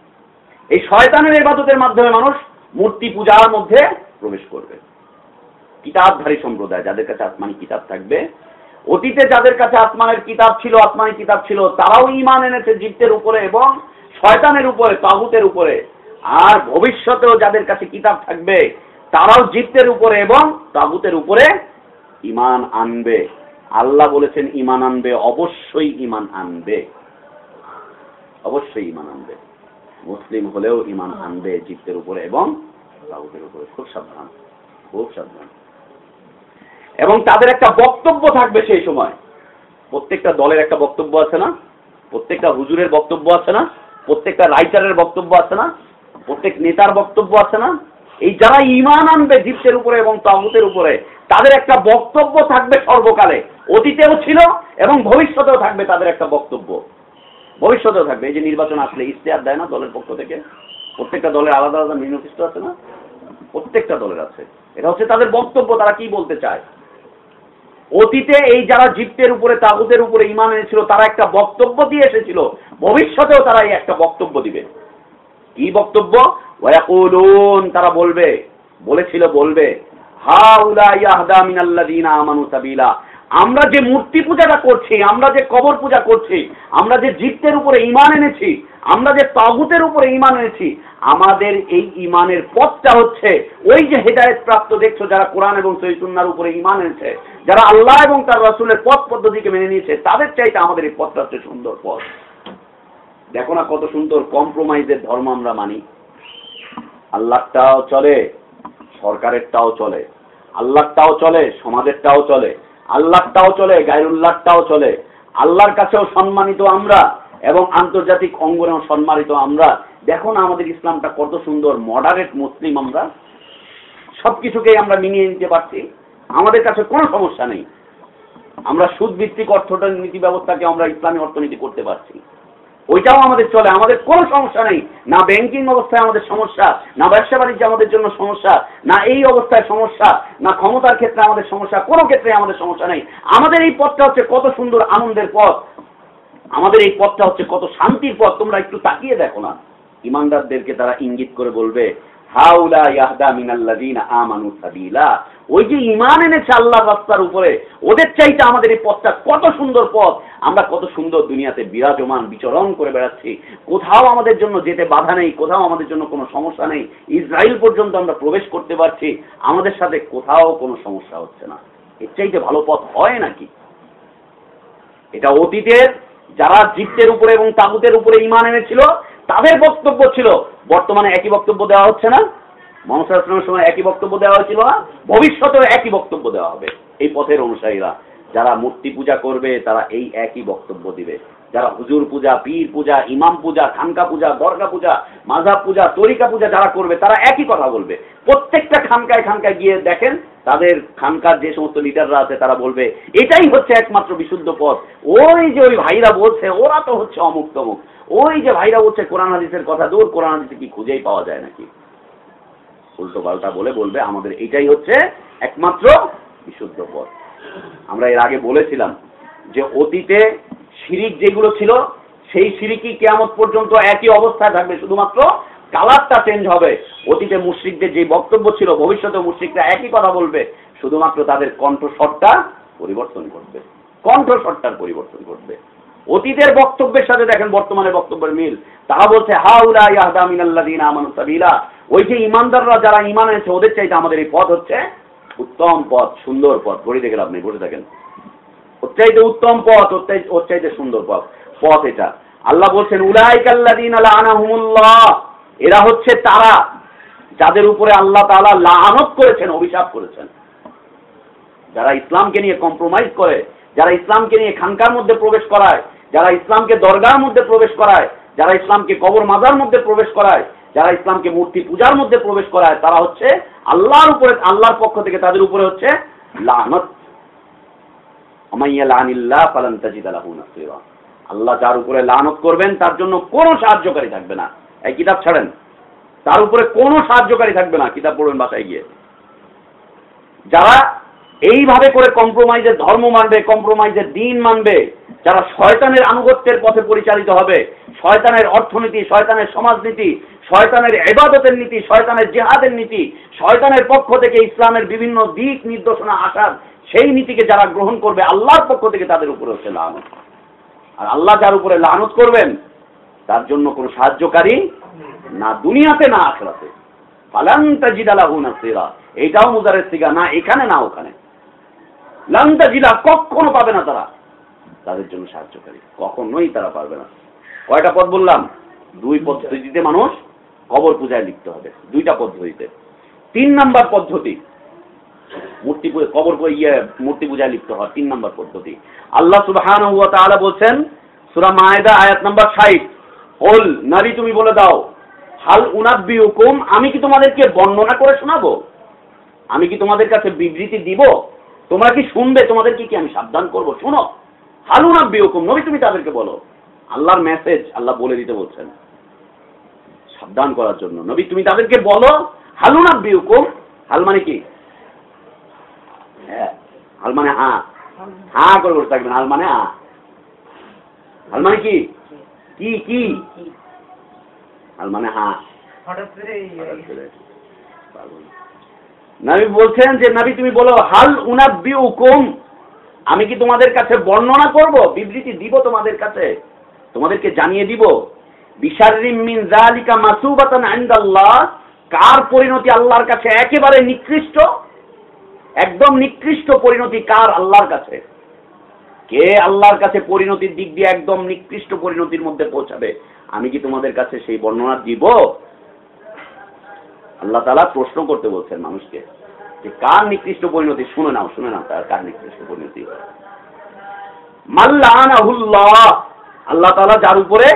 এই শয়তানের ইবাদতের মাধ্যমে মানুষ মূর্তি পূজার মধ্যে প্রবেশ করবে। কিতাবধারী সম্প্রদায়, যাদের কাছে আসমানি কিতাব থাকবে, অতীতে যাদের কাছে আসমানের কিতাব ছিল, আসমানি কিতাব ছিল, তারাও ইমান এনেছে জিপ্তের উপরে এবং শয়তানের উপরে, তাগুতের উপরে। আর ভবিষ্যতেও যাদের কাছে কিতাব থাকবে, তারাও জিপ্তের উপরে এবং তাগুতের উপরে ইমান আনবে। আল্লাহ বলেছেন ইমান আনবে, অবশ্যই ইমান আনবে। অবশ্যই ইমান আনবে। মুসলিম হলেও ইমান আনবে জিপ্তের উপরে এবং তাগুতের উপরে। খুব সাবধান খুব সাবধান। এবং তাদের একটা বক্তব্য থাকবে সেই সময়। প্রত্যেকটা দলের একটা বক্তব্য আছে না? প্রত্যেকটা হুজুরের বক্তব্য আছে না? প্রত্যেকটা রাইটারের বক্তব্য আছে না? প্রত্যেক নেতার বক্তব্য আছে না? এই যারা ইমান আনবে জিপ্তের উপরে এবং তাগুতের উপরে, তাদের একটা বক্তব্য থাকবে সর্বকালে। অতীতেও ছিল এবং ভবিষ্যতেও থাকবে তাদের একটা বক্তব্য। ভবিষ্যতেও থাকবে। এই যে নির্বাচন আসলে ইশতেহার দেয় না দলের পক্ষ থেকে? প্রত্যেকটা দলের আলাদা আলাদা ম্যানিফেস্টো আছে না? প্রত্যেকটা দলের আছে। এটা হচ্ছে তাদের বক্তব্য, তারা কি বলতে চায়? অতীতে এই যারা জিপ্তের উপরে, তাগুতের উপরে ইমান এনেছিল, তারা একটা বক্তব্য দিয়ে এসেছিল। ভবিষ্যতেও তারা এই একটা বক্তব্য দিবে। কি বক্তব্য? ওয়াকুলুন তারা বলবে, বলেছিল, বলবে হাউলা ইয়াহদা মিনাল্লাযিনা আমানু সাবিলা। আমরা যে মূর্তি পূজাটা করছি, আমরা যে কবর পূজা করছি, আমরা যে জিপ্তের উপরে ইমান এনেছি, আমরা যে তাগুতের উপরে ইমান এনেছি, আমাদের এই ইমানের পথটা হচ্ছে, ওই যে হেদায়েত প্রাপ্ত দেখছ যারা কোরআন এবং সৈসুন্নার উপরে ইমান এনেছে, যারা আল্লাহ এবং তার রসুলের পথ পদ্ধতিকে মেনে নিয়েছে, তাদের চাইতে আমাদের এই পথটা হচ্ছে সুন্দর পথ। দেখো না কত সুন্দর কম্প্রোমাইজের ধর্ম আমরা মানি। আল্লাহটাও চলে, সরকারেরটাও চলে, আল্লাহটাও চলে, সমাজেরটাও চলে, আল্লাহটাও চলে, গায়রুল্লাহটাও চলে, আল্লাহর কাছেও সম্মানিত আমরা এবং আন্তর্জাতিক অঙ্গনেও সম্মানিত আমরা। দেখো না আমাদের ইসলামটা কত সুন্দর মডারেট মুসলিম আমরা। সবকিছুকেই আমরা মিনিয়ে নিতে পারছি। আমাদের কাছে কোনো সমস্যা নেই। আমরা সুদ ভিত্তিক অর্থনীতি ব্যবস্থাকে আমরা ইসলামী অর্থনীতি করতে পারছি। ওইটাও আমাদের চলে, আমাদের কোনো সমস্যা নেই। না ব্যাংকিং অবস্থায় আমাদের সমস্যা, না ব্যবসা বাণিজ্য আমাদের জন্য সমস্যা, না এই অবস্থায় সমস্যা, না ক্ষমতার ক্ষেত্রে আমাদের সমস্যা, কোনো ক্ষেত্রে আমাদের সমস্যা নেই। আমাদের এই পথটা হচ্ছে কত সুন্দর আনন্দের পথ। আমাদের এই পথটা হচ্ছে কত শান্তির পথ। তোমরা একটু তাকিয়ে দেখো না। ইমানদারদেরকে তারা ইঙ্গিত করে বলবে, হাউলা ইয়াহদা মিনাল্লাযিনা আমানু সাবিলা। ওই যে ইমান এনেছে আল্লাহর রাস্তার উপরে, ওদের চাইতে আমাদের এই পথটা কত সুন্দর পথ। আমরা কত সুন্দর দুনিয়াতে বিরাজমান, বিচরণ করে বেড়াচ্ছি। কোথাও আমাদের জন্য যেতে বাধা নেই, কোথাও আমাদের জন্য কোনো সমস্যা নেই। ইসরায়েল পর্যন্ত আমরা প্রবেশ করতে পারছি, আমাদের সাথে কোথাও কোনো সমস্যা হচ্ছে না। এর চাইতে ভালো পথ হয় নাকি? এটা অতীতের, যারা জিপ্তের উপরে এবং তাগুতের উপরে ইমান এনেছিল, তাদের বক্তব্য ছিল, বর্তমানে একই বক্তব্য দেওয়া হচ্ছে না। মনসার সময় একই বক্তব্য দেওয়া হয়েছিল না? ভবিষ্যতেও একই বক্তব্য দেওয়া হবে। এই পথের অনুসারীরা যারা মূর্তি পূজা করবে, তারা এই একই বক্তব্য দিবে। যারা হুজুর পূজা, পীর পূজা, ইমাম পূজা, খানকা পূজা, দরগা পূজা মাঝাব পূজা, তরিকা পূজা যারা করবে, তারা একই কথা বলবে। প্রত্যেকটা খানকায় খানকায় গিয়ে দেখেন, তাদের খানকার যে সমস্ত লিডাররা আছে, তারা বলবে, এটাই হচ্ছে একমাত্র বিশুদ্ধ পথ। ওই যে ওই ভাইরা বলছে, ওরা তো হচ্ছে অমুক তমুক। ওই যে ভাইরা বলছে, কোরআন হাদিসের কথা দূর, কোরআন হাদিসে কি খুঁজেই পাওয়া যায় নাকি? উল্টো পাল্টা বলে বলবে, আমাদের এটাই হচ্ছে একমাত্র বিশুদ্ধ পথ। আমরা এর আগে বলেছিলাম যে অতীতে শিরিক যেগুলো ছিল, সেই শিরিকই কেয়ামত পর্যন্ত একই অবস্থায় থাকবে। শুধুমাত্র কালারটা চেঞ্জ হবে। অতীতে মুশ্রিকদের যে বক্তব্য ছিল ভবিষ্যতে মুশ্রিকরা একই কথা বলবে। শুধুমাত্র তাদের কণ্ঠস্বরটা পরিবর্তন করবে কণ্ঠস্বরটার পরিবর্তন করবে অতীতের বক্তব্যের সাথে দেখেন বর্তমানে বক্তব্যের মিল। তারা বলছে হাউলা ইয়াহদা মিনাল্লাযিনা আমানু ওই যে ইমানদাররা, যারা ইমান এনেছে, ওদের চাইতে আমাদের এই পথ হচ্ছে উত্তম পথ, সুন্দর পথ। ঘড়ি দেখে আপনি বসে থাকেন। ওর চাইতে উত্তম পথ, ওর চাইতে ওর চাইতে সুন্দর পথ। পথ এটা। আল্লাহ বলছেন উলাইকাল্লাদিন আনহুমুল্লাহ এরা হচ্ছে তারা যাদের উপরে আল্লাহ তাআলা লানত করেছেন, অভিশাপ করেছেন। যারা ইসলামকে নিয়ে কম্প্রোমাইজ করে, যারা ইসলামকে নিয়ে খানকার মধ্যে প্রবেশ করায়, যারা ইসলামকে দরগার মধ্যে প্রবেশ করায়, যারা ইসলামকে কবর মাজার মধ্যে প্রবেশ করায় যারা ইসলামকে মূর্তি পূজার মধ্যে প্রবেশ করায়, তারা হচ্ছে আল্লাহর উপরে, আল্লাহর পক্ষ থেকে তাদের উপরে হচ্ছে আল্লাহ যার উপরে লানত করবেন, তার জন্য কোনো সাহায্যকারী থাকবে না। এই কিতাব ছাড়েন। তার উপরে কোনো সাহায্যকারী থাকবে না, কিতাব পড়বেন বাসায় গিয়ে। যারা এইভাবে করে কম্প্রোমাইজের ধর্ম মানবে কম্প্রোমাইজের দিন মানবে। যারা শয়তানের আনুগত্যের পথে পরিচালিত হবে, শয়তানের অর্থনীতি, শয়তানের সমাজনীতি, শয়তানের এবাদতের নীতি, শয়তানের জেহাদের নীতি, শয়তানের পক্ষ থেকে ইসলামের বিভিন্ন দিক নির্দেশনা আসার সেই নীতিকে যারা গ্রহণ করবে, আল্লাহর পক্ষ থেকে তাদের উপরে হচ্ছে লানত। আর আল্লাহ যার উপরে লানত করবেন, তার জন্য কোনো সাহায্যকারী না দুনিয়াতে না আখরাতে। ফালান্তা জিদালাহু নাসিরা। এইটাও মুজারের সিগা, না এখানে, না ওখানে। লান্তা জিলা কখনো পাবে না তারা। তাদের জন্য সাহায্যকারী। কখনোই তারা পারবে না। কয়টা পথ বললাম? দুই পদ্ধতিতে মানুষ, কবর পূজায় লিখতে হবে। দুইটা পদ্ধতিতে তিন নাম্বার পদ্ধতি। মূর্তি কবর ইয়ে মূর্তি পূজায় লিপ্ত হওয়া তিন নাম্বার পদ্ধতি। আল্লাহ তাআলা বলছেন, সুরা মায়েদা, আয়াত নাম্বার 60 হল নারী, তুমি বলে দাও, হাল উনাব্বিউকুম, আমি কি তোমাদেরকে বর্ণনা করে শোনাবো? আমি কি তোমাদের কাছে বিবৃতি দিব? তোমরা কি শুনবে? তোমাদেরকে কি আমি সাবধান করব? শোনো হালুনা বিয়কুম নবী তুমি তাদেরকে বলো। আল্লাহর মেসেজ আল্লাহ বলে দিতে বলছেন। সাবধান করার জন্য। নবী তুমি তাদেরকে বলো হালুনা বিয়কুম হাল মানে কি? হ্যাঁ হাল মানে হ্যাঁ হা করে বসে থাকবেন আল মানে আ আল মানে কি? কি কি? আল মানে হা। হঠাৎ করে নবী বলছেন যে, নবী, তুমি বলো, হাল উনাব্বি হুকুম আমি কি তোমাদের কাছে বর্ণনা করব? বিবৃতি দিব তোমাদের কাছে। তোমাদেরকে জানিয়ে দিব। বিশারিম মিন জালিকা মাসুবাতান ইনদাল্লাহ কার পরিণতি আল্লাহর কাছে একেবারে নিকৃষ্ট? একদম নিকৃষ্ট পরিণতি কার আল্লাহর কাছে? কে আল্লাহর কাছে পরিণতির দিক দিয়ে একদম নিকৃষ্ট পরিণতির মধ্যে পৌঁছাবে? আমি কি তোমাদের কাছে সেই বর্ণনা দিব? আল্লাহ তালা প্রশ্ন করতে বলছেন মানুষকে যে কার নিকৃষ্ট পরিণতি? শুনে নাও শুনে নাও তার কার নিকৃষ্ট পরিণতি। আল্লাহ তালা যার উপরে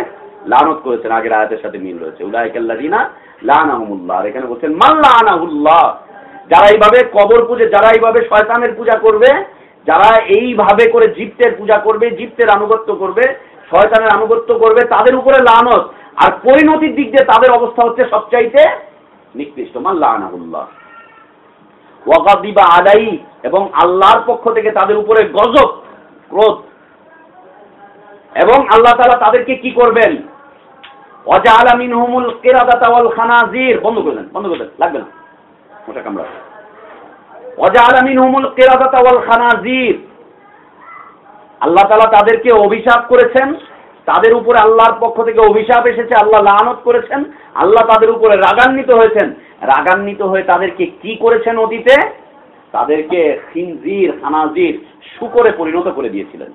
লানত করেছেন, আগের আয়াতের সাথে মিল রয়েছে। উলাইকাল্লাদিনা লানাহুমুল্লাহ আর এখানে বলছেন মাল্লাহুল্লাহ যারা এইভাবে কবর পুজো, যারা এইভাবে শয়তানের পূজা করবে, যারা এইভাবে করে জিপ্তের পূজা করবে, জিপ্তের আনুগত্য করবে, শয়তানের আনুগত্য করবে, তাদের উপরে লানত। আর পরিণতির দিক দিয়ে তাদের অবস্থা হচ্ছে সবচাইতে নিকৃষ্ট আলাই, এবং আল্লাহর পক্ষ থেকে তাদের উপরে গজব, ক্রোধ। এবং আল্লাহ তাআলা তাদেরকে কি করবেন? ওয়াজআলা মিনহুমুল কিরাদাতা ওয়াল খানাজির। বন্ধ করে দেন, বন্ধ করে দেন, লাগবে না। ওটা কামড়া। ওয়াজআলা মিনহুমুল কিরাদাতা ওয়াল খানাজির। আল্লাহ তাআলা তাদেরকে অভিশাপ করেছেন তাদের উপরে আল্লাহর পক্ষ থেকে অভিশাপ এসেছে, আল্লাহ লানত করেছেন, আল্লাহ তাদের উপরে রাগান্বিত হয়েছেন। রাগান্বিত হয়ে তাদেরকে কি করেছেন অতীতে? তাদেরকে খিনজির হানাজির শুকরে পরিণত করে দিয়েছিলেন।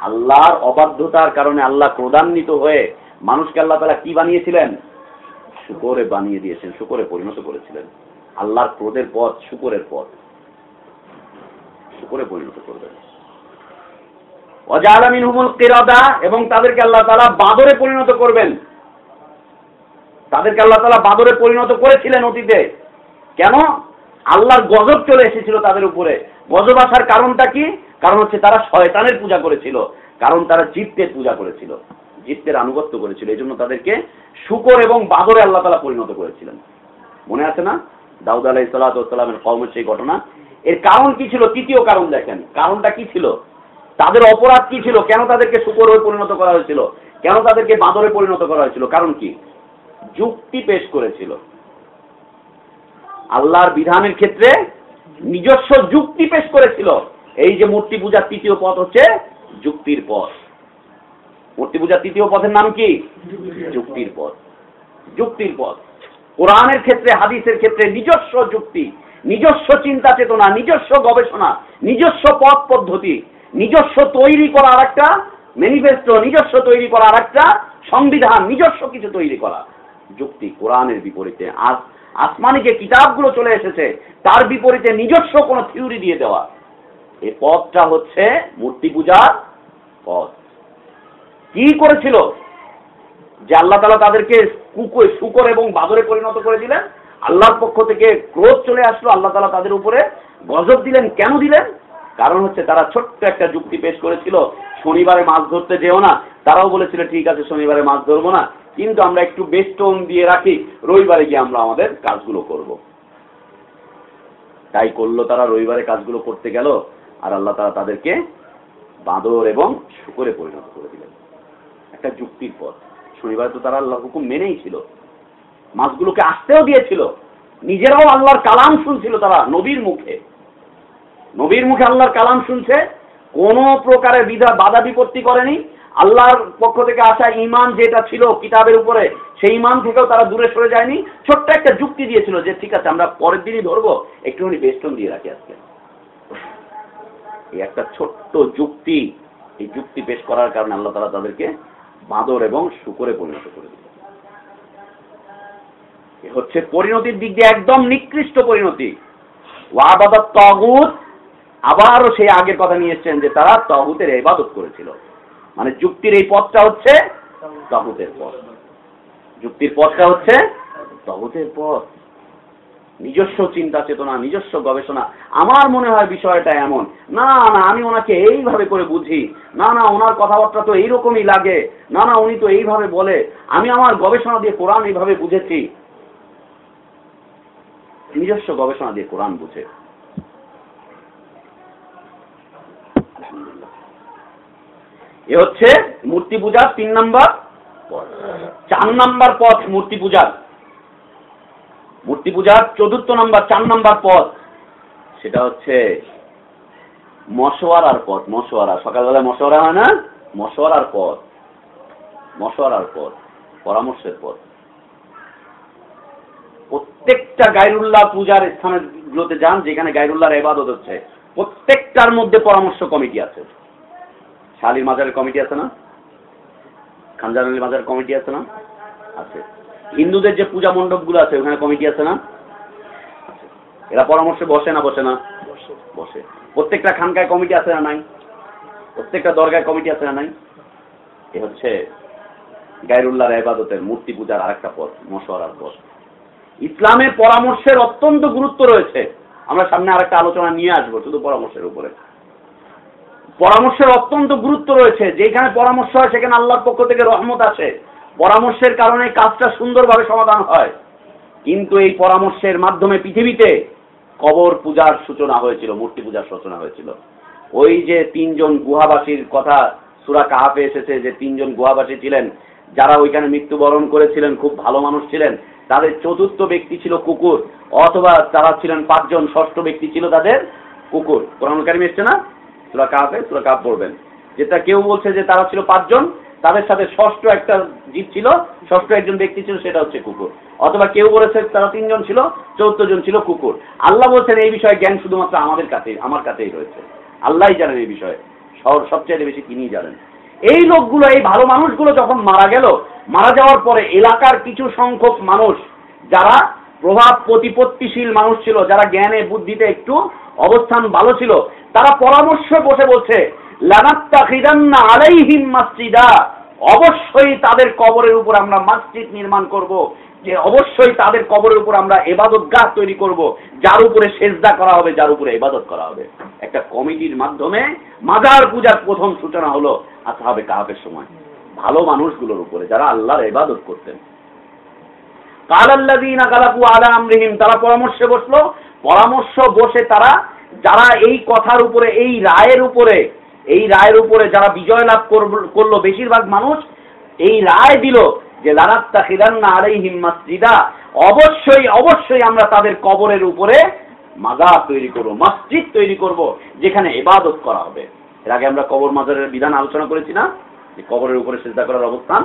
আল্লাহর অবাধ্যতার কারণে আল্লাহ ক্রোধান্বিত হয়ে মানুষকে আল্লাহ তারা কি বানিয়েছিলেন? শুকরে বানিয়ে দিয়েছেন, শুকরে পরিণত করেছিলেন। আল্লাহর ক্রোধের পথ শুকরের পথ। শুকরে পরিণত করবেন অজালামিন হুমুল কিরাদা, এবং তাদেরকে আল্লাহ তালা বাঁদরে পরিণত করবেন। তাদেরকে আল্লাহ তালা বাঁদরে পরিণত করেছিলেন অতীতে। কেন? আল্লাহর গজব চলে এসেছিল তাদের উপরে। গজব আসার কারণটা কি? কারণ হচ্ছে তারা শয়তানের পূজা করেছিল। কারণ তারা জিপ্তের পূজা করেছিল। জিপ্তের আনুগত্য করেছিল। এই জন্য তাদেরকে শুকর এবং বাদরে আল্লাহ তালা পরিণত করেছিলেন। মনে আছে না? দাউদ আলাহ সাল্লাহামের কর্মের সেই ঘটনা। এর কারণ কি ছিল? তৃতীয় কারণ দেখেন। কারণটা কি ছিল? তাদের অপরাধ কি ছিল? কেন তাদেরকে শুকর হয়ে পরিণত করা হয়েছিল? কেন তাদেরকে বাঁদরে পরিণত করা হয়েছিল? কারণ কি? যুক্তি পেশ করেছিল। আল্লাহর বিধানের ক্ষেত্রে নিজস্ব যুক্তি পেশ করেছিল। এই যে মূর্তি পূজার তৃতীয় পথ হচ্ছে যুক্তির পথ। মূর্তি পূজার তৃতীয় পথের নাম কি? যুক্তির পথ। যুক্তির পথ। কোরআনের ক্ষেত্রে, হাদিসের ক্ষেত্রে নিজস্ব যুক্তি, নিজস্ব চিন্তা চেতনা, নিজস্ব গবেষণা, নিজস্ব পথ পদ্ধতি নিজস্ব তৈরি করা আর একটা ম্যানিফেস্টো নিজস্ব তৈরি করা আর একটা সংবিধান নিজস্ব কিছু তৈরি করা। যুক্তি কোরআনের বিপরীতে। আজ আসমানি যে কিতাবগুলো চলে এসেছে, তার বিপরীতে নিজস্ব কোনো থিওরি দিয়ে দেওয়া। এই পথটা হচ্ছে মূর্তি পূজার পথ। কি করেছিল? যে আল্লাহ তালা তাদেরকে কুকুর, শুকর এবং বাদরে পরিণত করে দিলেন। আল্লাহর পক্ষ থেকে ক্রোধ চলে আসলো, আল্লাহ তালা তাদের উপরে গজব দিলেন। কেন দিলেন? কারণ হচ্ছে তারা ছোট্ট একটা যুক্তি পেশ করেছিল, শনিবারে মাছ ধরতে যেও না। তারাও বলেছিল, ঠিক আছে, শনিবারে মাছ ধরবো না। কিন্তু আমরা একটু বেস্টন দিয়ে রাখি, রবিবারে গিয়ে আমরা আমাদের কাজগুলো করব। তাই করল তারা, রবিবারে কাজগুলো করতে গেল, আর আল্লাহ তারা তাদেরকে বাঁদর এবং শুকরে পরিণত করে দিলেন। একটা যুক্তির পথ। শনিবারে তো তারা আল্লাহ হুকুম মেনেই ছিল। মাছগুলোকে আসতেও দিয়েছিল। নিজেরাও আল্লাহর কালাম শুনছিল তারা, নবীর মুখে। নবীর মুখে আল্লাহর কালাম শুনছে, কোন প্রকারের বিধা বাধা বিপত্তি করেনি। আল্লাহর পক্ষ থেকে আসা ইমান যেটা ছিল কিতাবের উপরে, সেই ইমান থেকেও তারা দূরে সরে যায়নি। ছোট্ট একটা যুক্তি দিয়েছিল যে, ঠিক আছে, আমরা পরের দিনই ধরবো। একটুখানি বেষ্টন দিয়ে রাখি আজকে। এই একটা ছোট্ট যুক্তি, এই যুক্তি পেশ করার কারণে আল্লাহ তালা তাদেরকে বাঁদর এবং শুকরে পরিণত করে দিল হচ্ছে পরিণতির দিক দিয়ে একদম নিকৃষ্ট পরিণতি। ওয়াবাদত তগুত আবারও সেই আগের কথা নিয়ে এসছেন যে তারা তহুতের ইবাদত করেছিল। মানে যুক্তির এই পথটা হচ্ছে তহুতের পথ। যুক্তির পথটা হচ্ছে তহুতের পথ। নিজস্ব চিন্তা চেতনা, নিজস্ব গবেষণা। আমার মনে হয় বিষয়টা এমন, না না, আমি ওনাকে এইভাবে করে বুঝি। না না, ওনার কথাবার্তা তো এইরকমই লাগে। না না, উনি তো এইভাবে বলে। আমি আমার গবেষণা দিয়ে কোরআন এইভাবে বুঝেছি। নিজস্ব গবেষণা দিয়ে কোরআন বুঝে। এ হচ্ছে মূর্তি পূজার তিন নাম্বার চার নাম্বার পথ মূর্তি পূজার। মূর্তি পূজার চতুর্থ নাম্বার, চার নাম্বার পথ, সেটা হচ্ছে মশওয়ারার পথ মশওয়ারা সকালবেলায় মশওয়ারা হয় না? মশওয়ারার পথ। মশওয়ারার পথ, পরামর্শের পথ। প্রত্যেকটা গাইরুল্লাহ পূজার স্থানগুলোতে যান, যেখানে গাইরুল্লাহর এবাদত হচ্ছে। প্রত্যেকটার মধ্যে পরামর্শ কমিটি আছে। শালির মাজারের কমিটি আছে না? খানজান আলীর মাজার কমিটি আছে না? আছে। হিন্দুদের যে পূজা মণ্ডপগুলো আছে ওখানে কমিটি আছে না? এরা পরামর্শে বসে না বসে না? বসে। প্রত্যেকটা খানকায় কমিটি আছে না নাই? প্রত্যেকটা দরগায় কমিটি আছে না নাই? এ হচ্ছে গাইরুল্লাহর এবাদতের মূর্তি পূজার আরেকটা পথ মশওয়ারার পথ। ইসলামে পরামর্শের অত্যন্ত গুরুত্ব রয়েছে। আমরা সামনে আরেকটা আলোচনা নিয়ে আসব শুধু পরামর্শের উপরে। পরামর্শের অত্যন্ত গুরুত্ব রয়েছে। যেখানে পরামর্শ হয়, সেখানে আল্লাহর পক্ষ থেকে রহমত আসে। পরামর্শের কারণে কাজটা সুন্দরভাবে সমাধান হয়। কিন্তু এই পরামর্শের মাধ্যমে পৃথিবীতে কবর পূজার সূচনা হয়েছিল, মূর্তি পূজার সূচনা হয়েছিল। ওই যে তিনজন গুহাবাসীর কথা সুরা কাহাপে এসেছে, যে তিনজন গুহাবাসী ছিলেন, যারা ওইখানে মৃত্যুবরণ করেছিলেন, খুব ভালো মানুষ ছিলেন, তাদের চতুর্থ ব্যক্তি ছিল কুকুর, অথবা তারা ছিলেন পাঁচজন ষষ্ঠ ব্যক্তি ছিল তাদের কুকুর। কোরআন কারিম এসছে না? সুরা কাহাপে সুরা কাহাপ পড়বেন। যেটা কেউ বলছে যে তারা ছিল পাঁচজন, তাদের সাথে ষষ্ঠ একটা জীব ছিল, ষষ্ঠ একজন ব্যক্তি ছিল, সেটা হচ্ছে কুকুর। অথবা কেউ বলেছে তারা তিনজন ছিল, চৌদ্দ জন ছিল কুকুর। আল্লাহ বলছেন এই বিষয়ে জ্ঞান শুধুমাত্র আমাদের কাছেই আমার কাছেই রয়েছে। আল্লাহই জানেন এই বিষয়ে। সব সবচেয়ে বেশি তিনিই জানেন। এই লোকগুলো, এই ভালো মানুষগুলো যখন মারা গেল, মারা যাওয়ার পরে এলাকার কিছু সংখ্যক মানুষ, যারা প্রভাব প্রতিপত্তিশীল মানুষ ছিল, যারা জ্ঞানে, বুদ্ধিতে একটু অবস্থান ভালো ছিল। তারা পরামর্শ বসে বলছে অবশ্যই তাদের কবরের উপর আমরা মসজিদ নির্মাণ করব, যে অবশ্যই তাদের কবরের উপর আমরা এবাদত গাহ তৈরি করব, যার উপরে সেজদা করা হবে, যার উপরে ইবাদত করা হবে। একটা কমিটির মাধ্যমে মাজার পূজার প্রথম সূচনা হলো আসহাবে কাহাবের সময়। ভালো মানুষগুলোর উপরে, যারা আল্লাহর ইবাদত করতেন। কালাল্লাযীনা গালাবু আলা আমরিহিম, তারা পরামর্শে বসল পরামর্শ বসে তারা, যারা এই কথার উপরে, এই রায়ের উপরে, এই রায়ের উপরে যারা বিজয় লাভ করল বেশিরভাগ মানুষ, এই রায় দিল যে লারাত্তা খিদান্না আলাইহিম মাসজিদা। অবশ্যই অবশ্যই আমরা তাদের কবরের উপরে মাজার তৈরি করব, মসজিদ তৈরি করব, যেখানে এবাদত করা হবে। এর আগে আমরা কবর মাজারের বিধান আলোচনা করেছি না? যে, কবরের উপরে চিন্তা করার অবস্থান।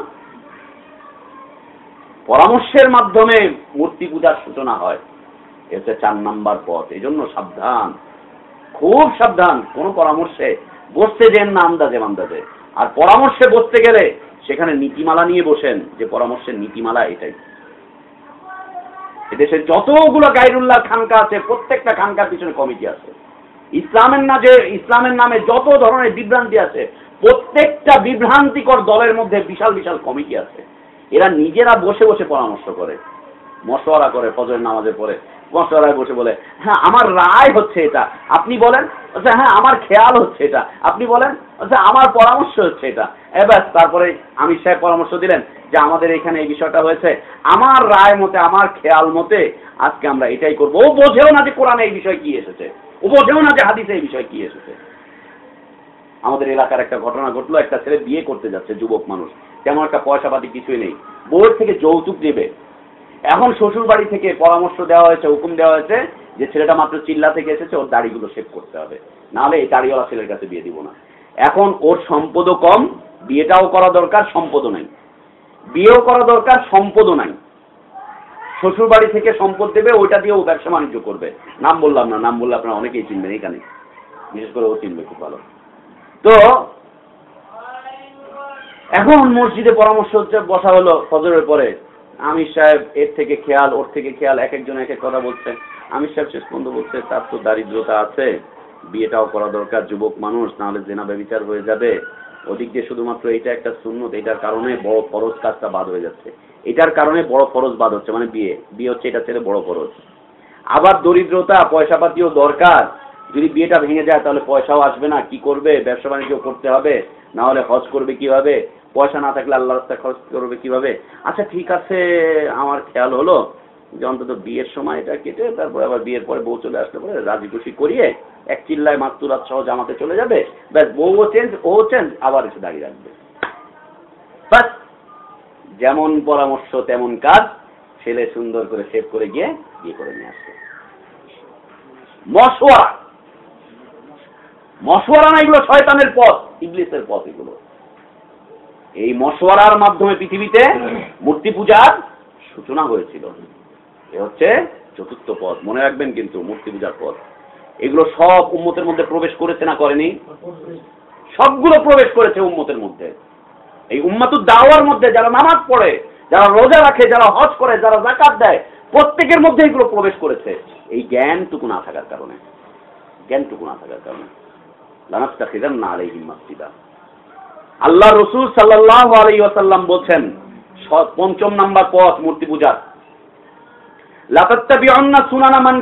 পরামর্শের মাধ্যমে মূর্তি পূজার সূচনা হয়। এ হচ্ছে চার নাম্বার পথ এই জন্য সাবধান, খুব সাবধান, কোন পরামর্শে বসতে যেন না আন্দাজে আন্দাজে আর পরামর্শে বসতে গেলে সেখানে নীতিমালা নিয়ে বসেন, যে পরামর্শের নীতিমালা এটাই। এদেশের যতগুলো গাইরুল্লাহ খানকা আছে, প্রত্যেকটা খানকার পিছনে কমিটি আছে। ইসলামের না যে ইসলামের নামে যত ধরনের বিভ্রান্তি আছে, প্রত্যেকটা বিভ্রান্তিকর দলের মধ্যে বিশাল বিশাল কমিটি আছে। এরা নিজেরা বসে বসে পরামর্শ করে, মশওয়ারা করে, ফজরের নামাজে পড়ে মশওয়ারায় বসে বলে হ্যাঁ আমার রায় হচ্ছে এটা। আপনি বলেন আচ্ছা হ্যাঁ আমার খেয়াল হচ্ছে এটা। আপনি বলেন আচ্ছা আমার পরামর্শ হচ্ছে এটা। এবার তারপরে আমি সাহেব পরামর্শ দিলেন যে, আমাদের এখানে এই বিষয়টা হয়েছে। আমার রায় মতে, আমার খেয়াল মতে আজকে আমরা এটাই করব। ও বোঝেও না যে কোরআনে এই বিষয় কি এসেছে। ও বোঝেও না যে হাদিসে এই বিষয় কি এসেছে। আমাদের এলাকার একটা ঘটনা ঘটলো। একটা ছেলে বিয়ে করতে যাচ্ছে, যুবক মানুষ। তেমন একটা পয়সা পাতি কিছুই নেই। বোর্ড থেকে যৌতুক দেবে। এখন শ্বশুর বাড়ি থেকে পরামর্শ দেওয়া হয়েছে, হুকুম দেওয়া হয়েছে যে ছেলেটা মাত্র চিল্লা থেকে এসেছে, ওর দাড়িগুলো শেভ করতে হবে। নাহলে এই দাড়িওয়ালা ছেলের কাছে বিয়ে দিব না। এখন ওর সম্পদও কম, বিয়েটাও করা দরকার, সম্পদও নাই। বিয়েও করা দরকার, সম্পদও নাই। শ্বশুর বাড়ি থেকে সম্পদ দেবে, ওইটা দিয়ে ও ব্যবসা বাণিজ্য করবে। নাম বললাম না, নাম বললে আপনারা অনেকেই চিনবেন এখানে। বিশেষ করে ও চিনবে খুব ভালো। তো, এখন মসজিদে পরামর্শ হচ্ছে, বসা হলো ফজরের পরে। আমির সাহেব, এর থেকে খেয়াল, ওর থেকে খেয়াল, এক একজন এক এক কথা বলছে। আমির সাহেব শেষ পর্যন্ত বলছে তার তো দারিদ্রতা আছে, বিয়েটাও করা দরকার, যুবক মানুষ, নাহলে জেনা ব্যবিচার হয়ে যাবে। ওদিক দিয়ে শুধুমাত্র এটা একটা শূন্যত এটার কারণে বড় ফরজ কাজটা বাদ হয়ে যাচ্ছে। এটার কারণে বড় ফরজ বাদ হচ্ছে মানে বিয়ে। বিয়ে হচ্ছে এটা ছেলে বড় ফরজ। আবার দরিদ্রতা পয়সা পাতিও দরকার। যদি বিয়েটা ভেঙে যায়, তাহলে পয়সাও আসবে না। কি করবে? ব্যবসা বাণিজ্য করতে হবে, না হলে হজ করবে কীভাবে? পয়সা না থাকলে আল্লাহ রাস্তায় খরচ করবে কীভাবে? আচ্ছা ঠিক আছে, আমার খেয়াল হলো যে অন্তত বিয়ের সময় এটা কেটে তারপরে আবার বিয়ের পরে বউ চলে আসলে পরে রাজি খুশি করিয়ে এক চিল্লায় মাতুরাত সহ জামাতে চলে যাবে। ব্যাস বউও চেঞ্জ ও চেঞ্জ আবার এসে দাঁড়িয়ে রাখবে। বাস যেমন পরামর্শ, তেমন কাজ, ছেলে সুন্দর করে সেভ করে গিয়ে বিয়ে করে নিয়ে আসবে। মশওয়ারা। মশওয়ারা না এগুলো শয়তানের পথ, ইবলিসের পথ এগুলো। এই মশওয়ারার মাধ্যমে পৃথিবীতে মূর্তি পূজার সূচনা হয়েছিল। এ হচ্ছে চতুর্থ পথ। মনে রাখবেন কিন্তু মূর্তি পূজার পথ। এগুলো সব উম্মতের মধ্যে প্রবেশ করেছে না করেনি? সবগুলো প্রবেশ করেছে উম্মতের মধ্যে। এই উম্মাতুর দাওয়ার মধ্যে যারা নামাজ পড়ে, যারা রোজা রাখে, যারা হজ করে, যারা জাকাত দেয়, প্রত্যেকের মধ্যে এগুলো প্রবেশ করেছে। এই জ্ঞানটুকু না থাকার কারণে। জ্ঞানটুকু না থাকার কারণে। লানাস্তা খিদান না আলাইহিম মাসজিদা। আল্লাহ রসুল সাল্লাহ ওয়াসাল্লাম বলছেন পঞ্চম নাম্বার পথ মূর্তি পূজার। লাতাত্তাবিউন্না সুনানা মান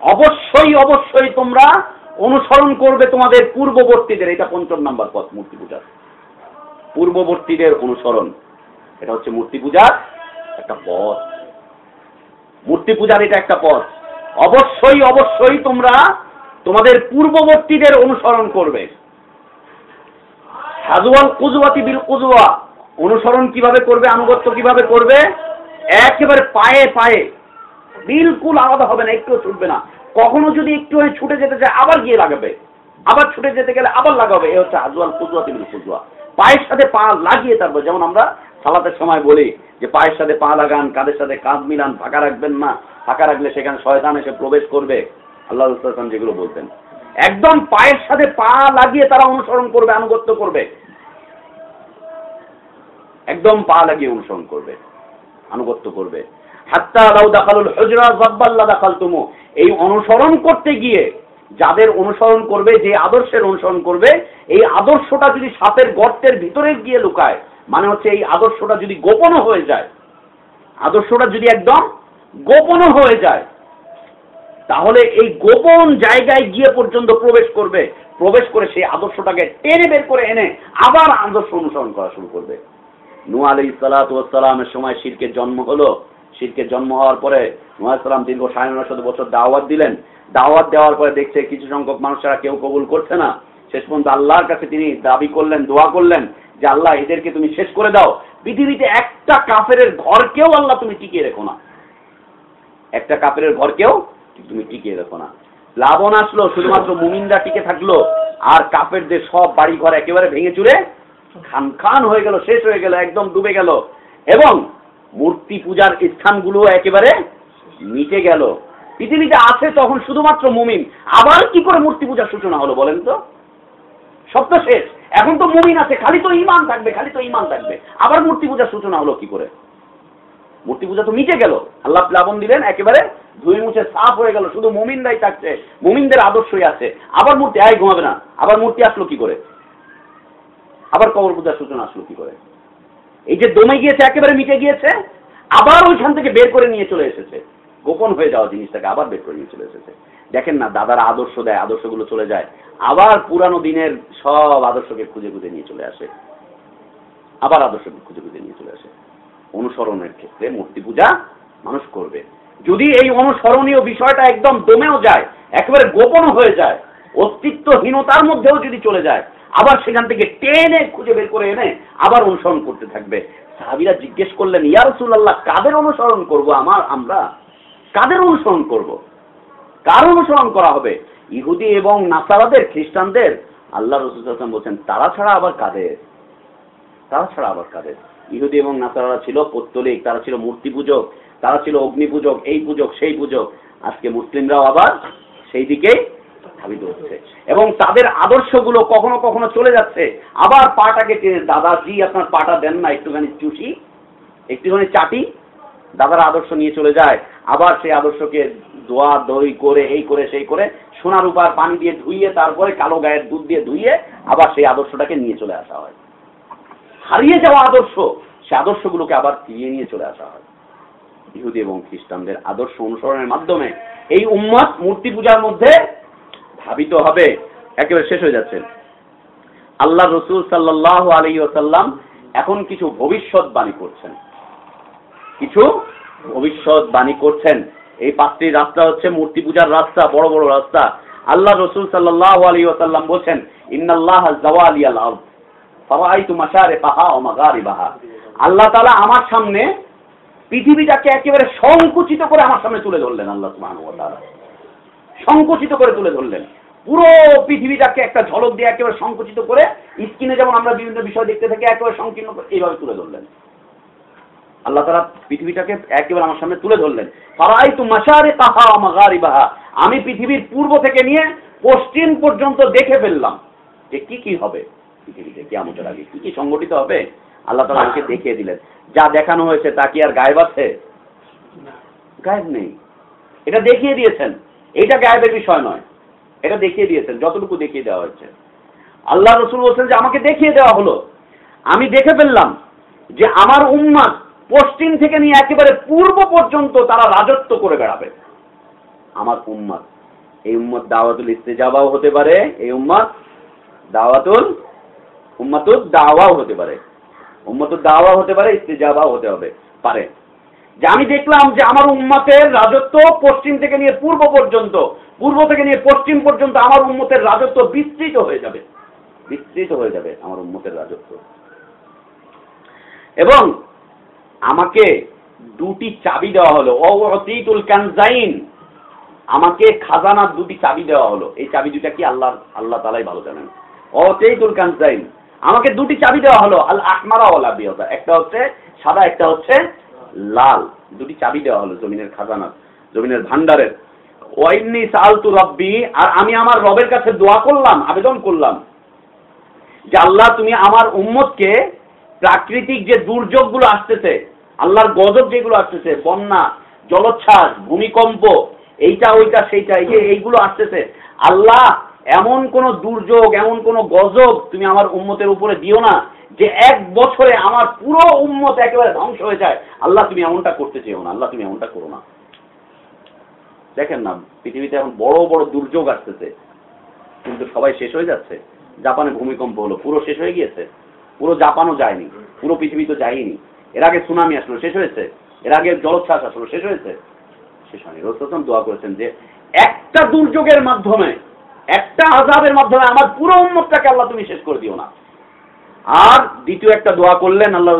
অবশ্যই অবশ্যই তোমরা অনুসরণ করবে তোমাদের পূর্ববর্তীদের। এটা পঞ্চম নাম্বার পথ মূর্তি পূজার। পূর্ববর্তীদের অনুসরণ। এটা হচ্ছে মূর্তি পূজার একটা পথ। মূর্তি পূজার এটা একটা পথ। অবশ্যই অবশ্যই তোমরা তোমাদের পূর্ববর্তীদের অনুসরণ করবে। হাজওয়াল কুজওয়াতি বিল কুজওয়া। অনুসরণ কীভাবে করবে, আনুগত্য কীভাবে করবে? একেবারে পায়ে পায়ে। বিলকুল আলাদা হবে না একটু ছুটবে না। কখনো যদি একটু ছুটে যেতে চায়, আবার গিয়ে লাগাবে। আবার ছুটে যেতে গেলে আবার লাগাবে। এ হচ্ছে হাজওয়াল কুজওয়াতি বিল কুজুয়া পায়ের সাথে পা লাগিয়ে তারপর, যেমন আমরা সালাতের সময় বলি যে, পায়ের সাথে পা লাগান কাদের সাথে কাঁধ মিলান, ফাঁকা রাখবেন না। ফাঁকা রাখলে সেখানে শয়তান এসে প্রবেশ করবে। আল্লাহ যেগুলো বলতেন। একদম পায়ের সাথে পা লাগিয়ে তারা অনুসরণ করবে, আনুগত্য করবে। একদম পা লাগিয়ে অনুসরণ করবে, আনুগত্য করবে। এই অনুসরণ করতে গিয়ে যাদের অনুসরণ করবে, যে আদর্শের অনুসরণ করবে, এই আদর্শটা যদি সাপের গর্তের ভিতরে গিয়ে লুকায় মানে হচ্ছে এই আদর্শটা যদি গোপনও হয়ে যায়, আদর্শটা যদি একদম গোপনও হয়ে যায় তাহলে এই গোপন জায়গায় গিয়ে পর্যন্ত প্রবেশ করবে। প্রবেশ করে সেই আদর্শটাকে টেনে বের করে এনে আবার আদর্শ অনুসরণ করা শুরু করবে। নু আলী সালাতামের সময় শিরকের জন্ম হলো। শিরকের জন্ম হওয়ার পরে নুয়ালাম দীর্ঘ সাড়ে নশত বছর দাওয়াত দিলেন। দাওয়াত দেওয়ার পরে দেখছে কিছু সংখ্যক মানুষেরা কেউ কবুল করছে না। শেষ পর্যন্ত আল্লাহর কাছে তিনি দাবি করলেন, দোয়া করলেন যে, আল্লাহ, এদেরকে তুমি শেষ করে দাও। পৃথিবীতে একটা কাফের ঘরকেও আল্লাহ তুমি টিকিয়ে রেখো না। একটা কাপের ঘর ঘরকেও তুমি টিকিয়ে রেখো না। প্লাবন আসলো, শুধুমাত্র মুমিনরা টিকে থাকল, আর কাপেরদের সব বাড়ি ঘর একেবারে ভেঙে চুরে খান খান হয়ে গেল, শেষ হয়ে গেল, একদম ডুবে গেল। এবং মূর্তি পূজার স্থানগুলো একেবারে মিটে গেল। পৃথিবীতে আছে তখন শুধুমাত্র মুমিন। আবার কি করে মূর্তি পূজার সূচনা হলো বলেন তো? সব তো শেষ। এখন তো মুমিন আছে, খালি তো ইমান থাকবে, খালি তো ইমান থাকবে। আবার মূর্তি পূজার সূচনা হলো কি করে? মূর্তি পূজা তো মিটে গেল। আল্লাহ প্লাবন দিলেন, একেবারে ধুয়ে মুছে সাফ হয়ে গেল। শুধু মুমিনরাই থাকছে, মুমিনদের আদর্শই আছে। আবার মূর্তি, আয়, ঘুমাবে না। আবার মূর্তি আসলো কি করে? আবার কবর পূজার সূচনা আসলো কি করে? এই যে দমে গিয়েছে, একেবারে মিটে গিয়েছে, আবার ওইখান থেকে বের করে নিয়ে চলে এসেছে। গোপন হয়ে যাওয়া জিনিসটাকে আবার বের করে নিয়ে চলে এসেছে। দেখেন না, দাদারা আদর্শ দেয়, আদর্শগুলো চলে যায়। আবার পুরানো দিনের সব আদর্শকে খুঁজে খুঁজে নিয়ে চলে আসে। আবার আদর্শকে খুঁজে খুঁজে নিয়ে চলে আসে। অনুসরণের ক্ষেত্রে মূর্তি পূজা মানুষ করবে। যদি এই অনুসরণীয় বিষয়টা একদম দমেও যায়, একেবারে গোপন হয়ে যায়, অস্তিত্বহীনতার মধ্যেও যদি চলে যায়, আবার সেখান থেকে টেনে খুঁজে বের করে এনে আবার অনুসরণ করতে থাকবে। সাহাবিরা জিজ্ঞেস করলেন, ইয়া রাসূলুল্লাহ, কাদের অনুসরণ করব আমার, আমরা? কাদের অনুসরণ করব? কার অনুসরণ করা হবে? ইহুদি এবং নাসারাদের, খ্রিস্টানদের? আল্লাহ রসুল বলছেন, তারা ছাড়া আবার কাদের? তারা ছাড়া আবার কাদের? ইহুদি এবং নাসারারা ছিল পত্তলিক, তারা ছিল মূর্তি পূজক, তারা ছিল অগ্নি পূজক, এই পূজক, সেই পূজক। আজকে মুসলিমরাও আবার সেই দিকেই ধাবিত হচ্ছে। এবং তাদের আদর্শগুলো কখনো কখনো চলে যাচ্ছে। আবার পাটাকে টেনে, দাদাজি, আপনার পাটা দেন না, একটুখানি চুষি, একটুখানি চাটি। দাদার আদর্শ নিয়ে চলে যায়। আবার সেই আদর্শকে দোয়া, দই করে, এই করে, সেই করে, সোনার উপার পানি দিয়ে ধুইয়ে, তারপরে কালো গায়ের দুধ দিয়ে ধুইয়ে আবার সেই আদর্শটাকে নিয়ে চলে আসা হয়। হারিয়ে যাওয়া আদর্শ, সে আদর্শগুলোকে আবার ফিরিয়ে নিয়ে চলে আসা হয়। ইহুদি এবং খ্রিস্টানদের আদর্শ অনুসরণের মাধ্যমে এই উম্মত মূর্তি পূজার মধ্যে ধাবিত হবে। একেবারে শেষ হয়ে যাচ্ছে। আল্লাহ রসুল সাল্লাহ আলী ওসাল্লাম এখন কিছু ভবিষ্যৎবাণী করছেন। কিছু ভবিষ্যৎবাণী করছেন। এই পাঁচটি রাস্তা হচ্ছে মূর্তি পূজার রাস্তা, বড় বড় রাস্তা। আল্লাহ রসুল সাল্লাহ আলী ওসাল্লাম বলছেন, ইন্নাল্লাহ জাওয়ালি আল আল্লাহ তালা আমার সামনে পৃথিবীটাকে একেবারে সংকুচিত করে আমার সামনে তুলে ধরলেন আল্লাহ সংকুচিত করে তুলে ধরলেন। পুরো পৃথিবীটাকে একটা ঝলক দিয়ে একেবারে সংকুচিত করে স্ক্রিনে যেমন আমরা বিভিন্ন বিষয় দেখতে থাকি, একেবারে সংকীর্ণ করে এইভাবে তুলে ধরলেন। আল্লাহ তারা পৃথিবীটাকে একেবারে আমার সামনে তুলে ধরলেন। ফারাই তু মাসারে কাহা মাগারিবাহা। আমি পৃথিবীর পূর্ব থেকে নিয়ে পশ্চিম পর্যন্ত দেখে ফেললাম যে কি কি হবে। পৃথিবীতে কেমতের আগে। কি কি সংগঠিত হবে? আল্লাহ তালা আমাকে দেখিয়ে দিলেন। যা দেখানো হয়েছে তা কি আর গায়েব আছে? গায়েব নেই। এটা দেখিয়ে দিয়েছেন। এটা গায়েবের বিষয় নয়। এটা দেখিয়ে দিয়েছেন যতটুকু দেখিয়ে দেওয়া হয়েছে। আল্লাহ রসুল বলছেন যে আমাকে দেখিয়ে দেওয়া হলো। আমি দেখে ফেললাম যে আমার উম্মাদ পশ্চিম থেকে নিয়ে একেবারে পূর্ব পর্যন্ত তারা রাজত্ব করে বেড়াবে। আমার উম্মাদ। এই উম্মত দাওয়াতুল ইস্তেজাবাও হতে পারে এই উম্মত দাওয়াতুল উম্মাতুল দাওয়াও হতে পারে। উম্মাতুল দাওয়া হতে পারে, ইস্তেজাবাও হতে হবে, পারে। যে আমি দেখলাম যে আমার উম্মতের রাজত্ব পশ্চিম থেকে নিয়ে পূর্ব পর্যন্ত, পূর্ব থেকে নিয়ে পশ্চিম পর্যন্ত আমার উম্মতের রাজত্ব বিস্তৃত হয়ে যাবে। বিস্তৃত হয়ে যাবে আমার উম্মতের রাজত্ব। এবং আমাকে দুটি চাবি দেওয়া হলো অতীতুল কানজাইন। আমাকে খাজানার দুটি চাবি দেওয়া হলো। এই চাবি দুটা কি আল্লাহ আল্লাহ তালাই ভালো জানেন। অতীতুল কানজাইন। আমাকে দুটি চাবি দেওয়া হলো আল আহমারা ওলা একটা হচ্ছে সাদা, একটা হচ্ছে লাল। দুটি চাবি দেওয়া হলো জমিনের খাজানার, জমিনের ভান্ডারের ওয়াইনি সালতু রব্বি, আর আমি আমার রবের কাছে দোয়া করলাম, আবেদন করলাম যে আল্লাহ, তুমি আমার উম্মতকে প্রাকৃতিক যে দুর্যোগগুলো আসতেছে, আল্লাহর গজব যেগুলো আসতেছে, বন্যা, জলোচ্ছ্বাস, ভূমিকম্প, এইটা, ওইটা, সেইটা, এই যে এইগুলো আসতেছে, আল্লাহ এমন কোন দুর্যোগ, এমন কোন গজব তুমি আমার উম্মতের উপরে দিও না যে এক বছরে আমার পুরো উম্মত একেবারে ধ্বংস হয়ে যায়। আল্লাহ তুমি এমনটা করতে চেও না, আল্লাহ তুমি এমনটা করো না। দেখেন না, পৃথিবীতে এখন বড় বড় দুর্যোগ আসতেছে, কিন্তু সবাই শেষ হয়ে যাচ্ছে। জাপানে ভূমিকম্প হলো, পুরো শেষ হয়ে গিয়েছে। পুরো জাপানও যায়নি, পুরো পৃথিবী তো যায়নি এর আগে সুনামি আসলো, শেষ হয়েছে। এর আগে জলোচ্ছ্বাস আসলো, শেষ হয়েছে। শেষ হয়নি। রোস্তম দোয়া করেছেন যে, একটা দুর্যোগের মাধ্যমে একটা আজাবের মাধ্যমে আমার পুরো উন্মতটাকে আল্লাহ তুমি শেষ করে দিও না। আর দ্বিতীয় একটা দোয়া করলেন আল্লাহ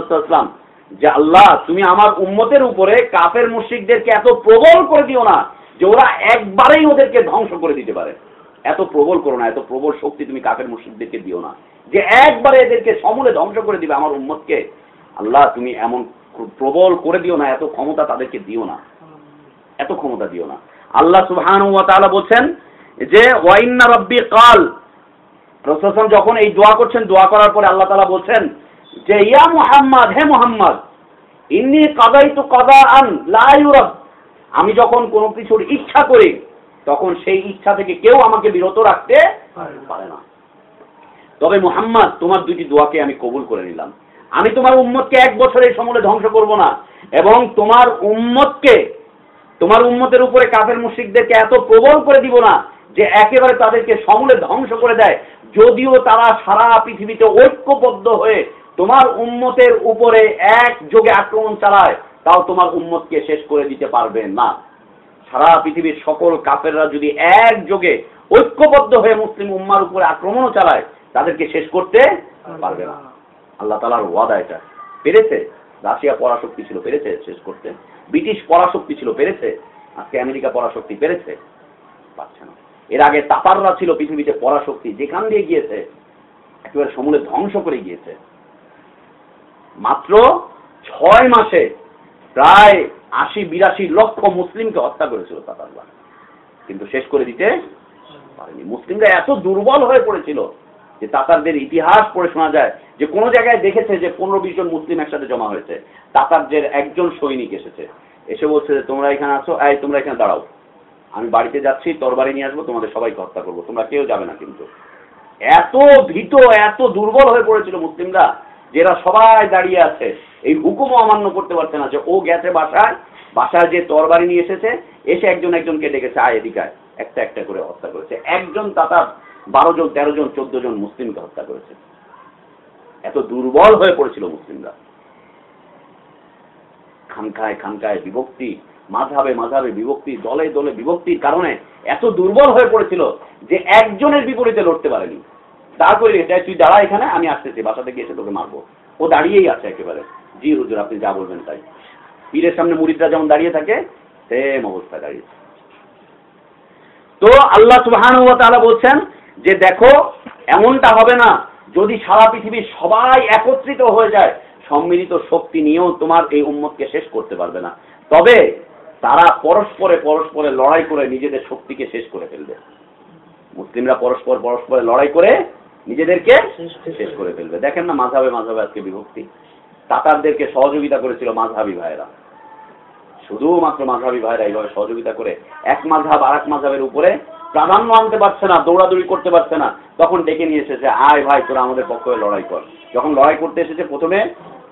যে আল্লাহ, তুমি আমার উম্মতের উপরে কাফের মুশিকদেরকে এত প্রবল করে দিও না যে ওরা একবারেই ওদেরকে ধ্বংস করে দিতে পারে। এত প্রবল করো না, এত প্রবল শক্তি তুমি কাফের মুশিকদেরকে দিও না। যে একবারে এদেরকে সমূলে ধ্বংস করে দিবে আমার উম্মতকে, আল্লাহ তুমি এমন প্রবল করে দিও না, এত ক্ষমতা তাদেরকে দিও না। এত ক্ষমতা দিও না। আল্লাহ সুবহান বলছেন যে ওয়াইন্না রব্বি কাল। রসুল যখন এই দোয়া করছেন, দোয়া করার পরে আল্লাহ তালা বলছেন যে, ইয়া মুহাম্মদ, হে মুহাম্মদ, ইন্নি কাদাই তো কাদা আন লাইউরব আমি যখন কোনো কিছুর ইচ্ছা করি, তখন সেই ইচ্ছা থেকে কেউ আমাকে বিরত রাখতে পারে না। তবে মুহাম্মদ, তোমার দুটি দোয়াকে আমি কবুল করে নিলাম। আমি তোমার উম্মতকে এক বছরে এই সমলে ধ্বংস করব না, এবং তোমার উম্মতকে, তোমার উম্মতের উপরে কাফের মুশিকদেরকে এত প্রবল করে দিব না যে একেবারে তাদেরকে সমূলে ধ্বংস করে দেয়, যদিও তারা সারা পৃথিবীতে ঐক্যবদ্ধ হয়ে তোমার উম্মতের উপরে এক যোগে আক্রমণ চালায়, তাও তোমার উম্মতকে শেষ করে দিতে পারবে না। সারা পৃথিবীর সকল কাফেররা যদি এক যোগে ঐক্যবদ্ধ হয়ে মুসলিম উম্মার উপরে আক্রমণও চালায়, তাদেরকে শেষ করতে পারবে না। আল্লাহ তালার ওয়াদা এটা। পেরেছে? রাশিয়া পরাশক্তি ছিল, পেরেছে শেষ করতে? ব্রিটিশ পরাশক্তি ছিল, পেরেছে? আজকে আমেরিকা পরাশক্তি পেরেছে? পারছে না। এর আগে তাতাররা ছিল পৃথিবীতে পরাশক্তি, যেখান দিয়ে গিয়েছে, একেবারে সমূলে ধ্বংস করে গিয়েছে। মাত্র ছয় মাসে প্রায় আশি, বিরাশি লক্ষ মুসলিমকে হত্যা করেছিল তাতাররা কিন্তু শেষ করে দিতে পারেনি। মুসলিমরা এত দুর্বল হয়ে পড়েছিল যে তাতারদের ইতিহাস পড়ে শোনা যায় যে কোনো জায়গায় দেখেছে যে পনেরো, বিশ জন মুসলিম একসাথে জমা হয়েছে। তাতারদের একজন সৈনিক এসেছে। এসে বলছে তোমরা এখানে আসো এই, তোমরা এখানে দাঁড়াও। আমি বাড়িতে যাচ্ছি, তরবারি নিয়ে আসব, তোমাদের সবাইকে হত্যা করব। তোমরা কেউ যাবে না কিন্তু। এত ভীত, এত দুর্বল হয়ে পড়েছিল মুসলিমরা, যেরা সবাই দাঁড়িয়ে আছে। এই হুকুমও অমান্য করতে পারছে না যে ও গেছে বাসায় বাসায় যে তরবারি নিয়ে এসেছে, এসে একজন একজনকে ডেকেছে আয় এদিকায়। একটা একটা করে হত্যা করেছে। একজন তাতার বারো জন, তেরো জন, চোদ্দ জন মুসলিমকে হত্যা করেছে। এত দুর্বল হয়ে পড়েছিল মুসলিমরা। খানকায় খানকায় বিভক্তি মাঝাবে মাঝাবে বিভক্তি, দলে দলে বিভক্তির কারণে এত দুর্বল হয়ে পড়েছিল যে একজনের বিপরীতে লড়তে পারেনি। তারপরে এটা তুই দাঁড়া এখানে, আমি আসতেছি, বাসা থেকে এসে তোকে মারবো। ও দাঁড়িয়েই আছে একেবারে। জি হুজুর, আপনি যা বলবেন তাই। পীরের সামনে মুরিদরা যেমন দাঁড়িয়ে থাকে, সেম অবস্থায় দাঁড়িয়েছে তো আল্লাহ সুবহান বলছেন যে দেখো, এমনটা হবে না, যদি সারা পৃথিবীর সবাই একত্রিত হয়ে যায়, সম্মিলিত শক্তি নিয়েও তোমার এই উম্মতকে শেষ করতে পারবে না। তবে তারা পরস্পরে পরস্পরে লড়াই করে নিজেদের শক্তিকে শেষ করে ফেলবে। মুসলিমরা পরস্পর পরস্পরে লড়াই করে নিজেদেরকে শেষ করে ফেলবে। দেখেন না মাঝাবে মাঝাবে আজকে বিভক্তি। তাতারদেরকে সহযোগিতা করেছিল মাঝহাবি ভাইরা শুধুমাত্র মাঝহাবি ভাইরা এইভাবে সহযোগিতা করে এক মাঝহাব আর এক মাঝহাবের উপরে প্রাধান্য আনতে পারছে না দৌড়াদৌড়ি করতে পারছে না। তখন ডেকে নিয়ে এসেছে আয় ভাই তোরা আমাদের পক্ষ হয়ে লড়াই কর। যখন লড়াই করতে এসেছে প্রথমে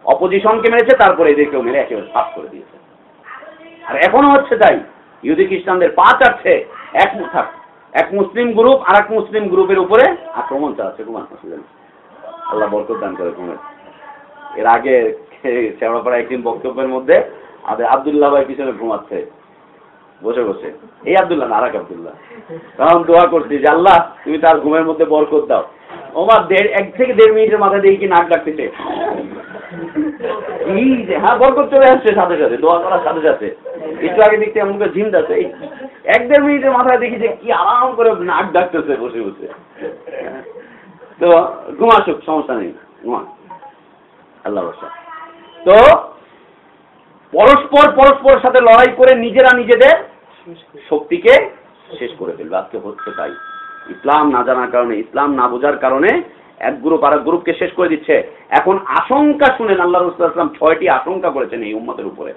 অপোজিশনকে মেরেছে তারপরে এদেরকেও মেরে একেবারে সাফ করে দিয়েছে। আর এখনও হচ্ছে তাই। ইহুদি খ্রিস্টানদের পা চাচ্ছে এক এক মুসলিম গ্রুপ আর এক মুসলিম গ্রুপের উপরে আক্রমণ চালাচ্ছে কুমার আল্লাহ বরকত দান করে কুমার এর আগে শ্যামড়াপাড়া একদিন বক্তব্যের মধ্যে আমাদের আবদুল্লাহ ভাই পিছনে ঘুমাচ্ছে। বসে বসে। এই আবদুল্লাহ না আর আবদুল্লাহ। তখন দোয়া করছি যে, আল্লাহ, তুমি তার ঘুমের মধ্যে বরকত দাও। ওমার দেড়, এক থেকে দেড় মিনিটের মাথায় দিয়ে কি নাক ডাকতেছে। এই যে হ্যাঁ বরকত চলে আসছে সাথে সাথে, দোয়া করার সাথে সাথে। একটু আগে দেখতে এমন করে যাচ্ছে এক দেড় মিনিটের মাথায় দেখি যে কি আরাম করে নাক ডাকতেছে বসে বসে। তো ঘুমাসুক সমস্যা নেই, ঘুমা আল্লাহ তো, পরস্পর পরস্পরের সাথে লড়াই করে নিজেরা নিজেদের শক্তিকে শেষ করে ফেলবে। আজকে হচ্ছে তাই। ইসলাম না জানার কারণে, ইসলাম না বোঝার কারণে এক গ্রুপ আর গ্রুপকে শেষ করে দিচ্ছে। এখন আশঙ্কা শুনেন, আল্লাহ রসুলাম ছয়টি আশঙ্কা করেছেন এই উম্মতের উপরে।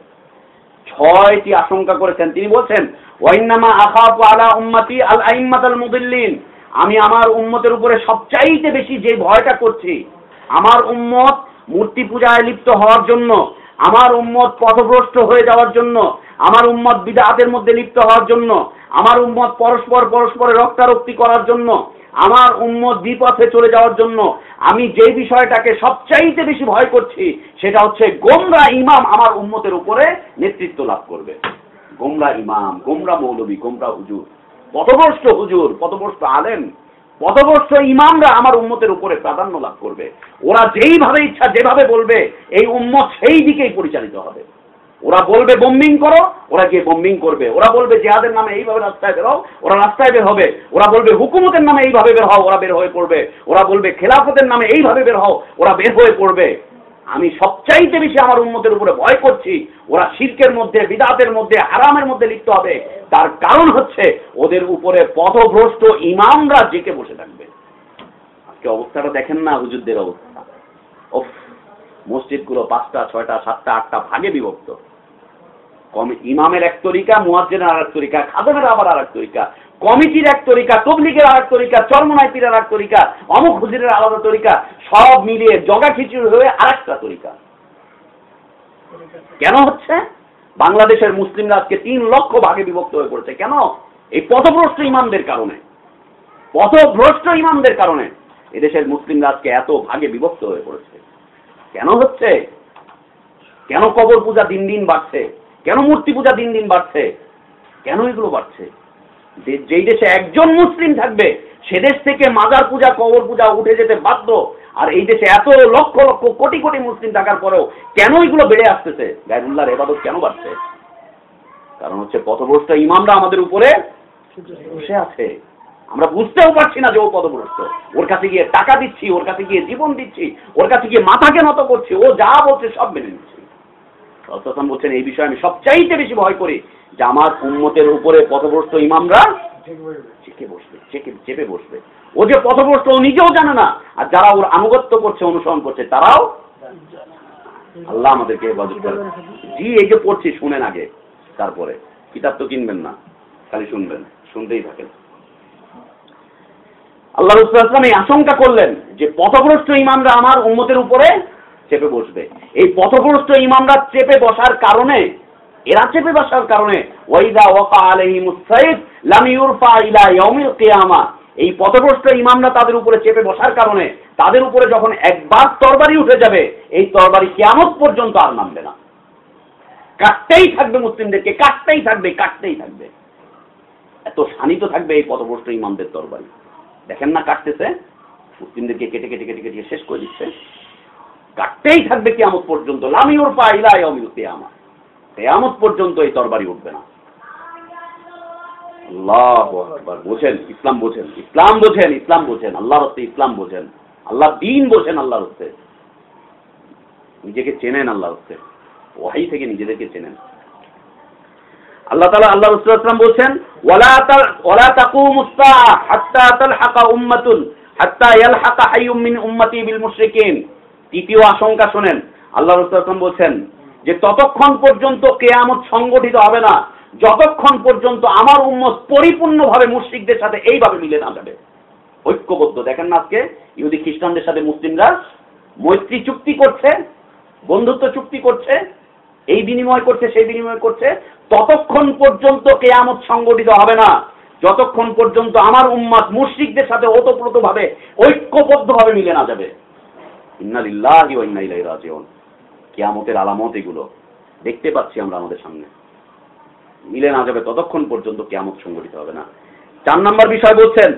ছয়টি আশঙ্কা করেছেন। তিনি বলছেন ওয়াইনামা আখাফু আলা উম্মতি আল আইম্মাত আল মুদিল্লিন। আমি আমার উম্মতের উপরে সবচাইতে বেশি যে ভয়টা করছি, আমার উম্মত মূর্তি পূজায় লিপ্ত হওয়ার জন্য, আমার উম্মত পথভ্রষ্ট হয়ে যাওয়ার জন্য, আমার উম্মত বিদাতের মধ্যে লিপ্ত হওয়ার জন্য, আমার উম্মত পরস্পর পরস্পরে রক্তারক্তি করার জন্য আমার উম্মত বিপথে চলে যাওয়ার জন্য আমি যে বিষয়টাকে সবচাইতে বেশি ভয় করছি, সেটা হচ্ছে গোমরা ইমাম আমার উম্মতের উপরে নেতৃত্ব লাভ করবে। গোমরা ইমাম, গোমরা মৌলবী, গোমরা হুজুর, পথভ্রষ্ট হুজুর, পথভ্রষ্ট আলেম, পথভ্রষ্ট ইমামরা আমার উম্মতের উপরে প্রাধান্য লাভ করবে। ওরা যেইভাবে ইচ্ছা যেভাবে বলবে, এই উম্মত সেই দিকেই পরিচালিত হবে। ওরা বলবে বোম্বিং করো, ওরা গিয়ে বোম্বিং করবে। ওরা বলবে জেহাদের নামে এইভাবে রাস্তায় বের ওরা রাস্তায় বের হবে। ওরা বলবে হুকুমতের নামে এইভাবে বের হও, ওরা বের হয়ে পড়বে। ওরা বলবে খেলাফতের নামে এইভাবে বের হও, ওরা বের হয়ে পড়বে। আমি সবচাইতে বেশি আমার উন্মতের উপরে ভয় করছি, ওরা শিল্পের মধ্যে, বিদাতের মধ্যে আরামের মধ্যে লিপ্ত হবে। তার কারণ হচ্ছে ওদের উপরে পথভ্রষ্ট ইমামরা জেকে বসে থাকবে। আজকে অবস্থাটা দেখেন না হুজুরদের অবস্থা। ওফ মসজিদগুলো পাঁচটা, ছয়টা, সাতটা, আটটা ভাগে বিভক্ত। কম, ইমামের এক তরিকা, মুয়াজ্জেনের আর এক তরিকা, খাদেমের আবার আর এক তরিকা, কমিটির এক তরিকা, তবলিগের আর এক তরিকা চরমনাই পীরের আর এক তরিকা, অমুক হুজুরের আলাদা তরিকা, সব মিলিয়ে জগা খিচুড়ি হয়ে আর একটা তরিকা। কেন হচ্ছে? বাংলাদেশের মুসলিমরা আজকে তিন লক্ষ ভাগে বিভক্ত হয়ে পড়েছে। কেন? এই পথভ্রষ্ট ইমামদের কারণে। পথভ্রষ্ট ইমামদের কারণে এদেশের মুসলিমরা আজকে এত ভাগে বিভক্ত হয়ে পড়েছে। কেন হচ্ছে? কেন কবর পূজা দিন দিন বাড়ছে? কেন মূর্তি পূজা দিন দিন বাড়ছে? কেন এগুলো বাড়ছে? যেই দেশে একজন মুসলিম থাকবে, সে দেশ থেকে মাজার পূজা, কবর পূজা উঠে যেতে বাধ্য। আর এই দেশে এত লক্ষ লক্ষ কোটি কোটি মুসলিম থাকার পরেও কেন এগুলো বেড়ে আসতেছে? গায়রুল্লাহর এবাদত কেন বাড়ছে? কারণ হচ্ছে পথভ্রষ্ট ইমামরা আমাদের উপরে বসে আছে। আমরা বুঝতেও পারছি না যে ও পদভ্রষ্ট। ওর কাছে গিয়ে টাকা দিচ্ছি, ওর কাছে গিয়ে জীবন দিচ্ছি, ওর কাছে গিয়ে মাথাকে নত করছি, ও যা বলছে সব মেনে নিচ্ছি। সলসাম বলছেন, এই বিষয়ে আমি সবচাইতে বেশি ভয় করি যে আমার উন্মতের উপরে পথভ্রষ্ট ইমামরা চেকে বসবে, চেকে, চেপে বসবে। ও যে পথভ্রষ্ট, ও নিজেও জানে না। আর যারা ওর আনুগত্য করছে, অনুসরণ করছে, তারাও আল্লাহ আমাদেরকে হেফাজত করে। জি, এই যে পড়ছি, শুনেন আগে, তারপরে। কিতাব তো কিনবেন না, খালি শুনবেন, শুনতেই থাকেন। আল্লাহ রসুলাম এই আশঙ্কা করলেন যে পথভ্রষ্ট ইমামরা আমার উন্মতের উপরে চেপে বসবে। এই পথভ্রষ্ট ইমামরা চেপে বসার কারণে, এরা চেপে বসার কারণে, ওয়াইদা ওয়াকা আলাইহিমুস সাইফ লাম ইউরফা ইলা ইয়াউমিল কিয়ামা। এই পথভ্রষ্ট ইমামরা তাদের উপরে চেপে বসার কারণে, তাদের উপরে যখন একবার তরবারি উঠে যাবে, এই তরবারি কিয়ামত পর্যন্ত আর নামবে না। কাটতেই থাকবে মুসলিমদেরকে, কাটতেই থাকবে কাটতেই থাকবে। এত শানিত থাকবে এই পথভ্রষ্ট ইমামদের তরবারি। দেখেন না, কাটতেছে। মুসলিমদেরকে কেটে কেটে কেটে কেটে শেষ করে দিচ্ছে। কাটতেই থাকবে কেয়ামত পর্যন্ত। লামিওর পা ইলাই অমিল কেয়ামত কেয়ামত পর্যন্ত এই তরবারি উঠবে না। আল্লাহ বোঝেন, ইসলাম বোঝেন ইসলাম বোঝেন ইসলাম বোঝেন, আল্লাহর হস্তে ইসলাম বোঝেন। আল্লাহ দিন বোঝেন আল্লাহর হস্তে। নিজেকে চেনেন আল্লাহর হস্তে। ওয়াহি থেকে নিজেদেরকে চেনেন। আল্লাহ তাআলা আল্লাহ রাসূল সাল্লাল্লাহু বলছেন তাল বিল মুশরিকিন। তৃতীয় আশঙ্কা শোনেন, আল্লাহ রাসূল সাল্লাল্লাহু আলাইহি বলছেন যে, ততক্ষণ পর্যন্ত কেয়ামত সংগঠিত হবে না, যতক্ষণ পর্যন্ত আমার উম্মত পরিপূর্ণভাবে মুশরিকদের সাথে এইভাবে মিলে না যাবে। ঐক্যবদ্ধ। দেখেন না আজকে ইহুদি খ্রিস্টানদের সাথে মুসলিমরা মৈত্রী চুক্তি করছে, বন্ধুত্ব চুক্তি করছে এই বিনিময় করছে, সেই বিনিময় করছে, ততক্ষণ পর্যন্ত কেয়ামত সংগঠিত হবে না। যতক্ষণ পর্যন্ত আমার উম্মাদ মুশরিকদের সাথে ওতপ্রোত ভাবে ঐক্যবদ্ধ ভাবে মিলে না যাবে। ইলাইহি আলামত এগুলো। দেখতে পাচ্ছি আমরা আমাদের সামনে। মিলে না যাবে ততক্ষণ পর্যন্ত কেয়ামত সংগঠিত হবে না। চার নম্বর বিষয় বলছেন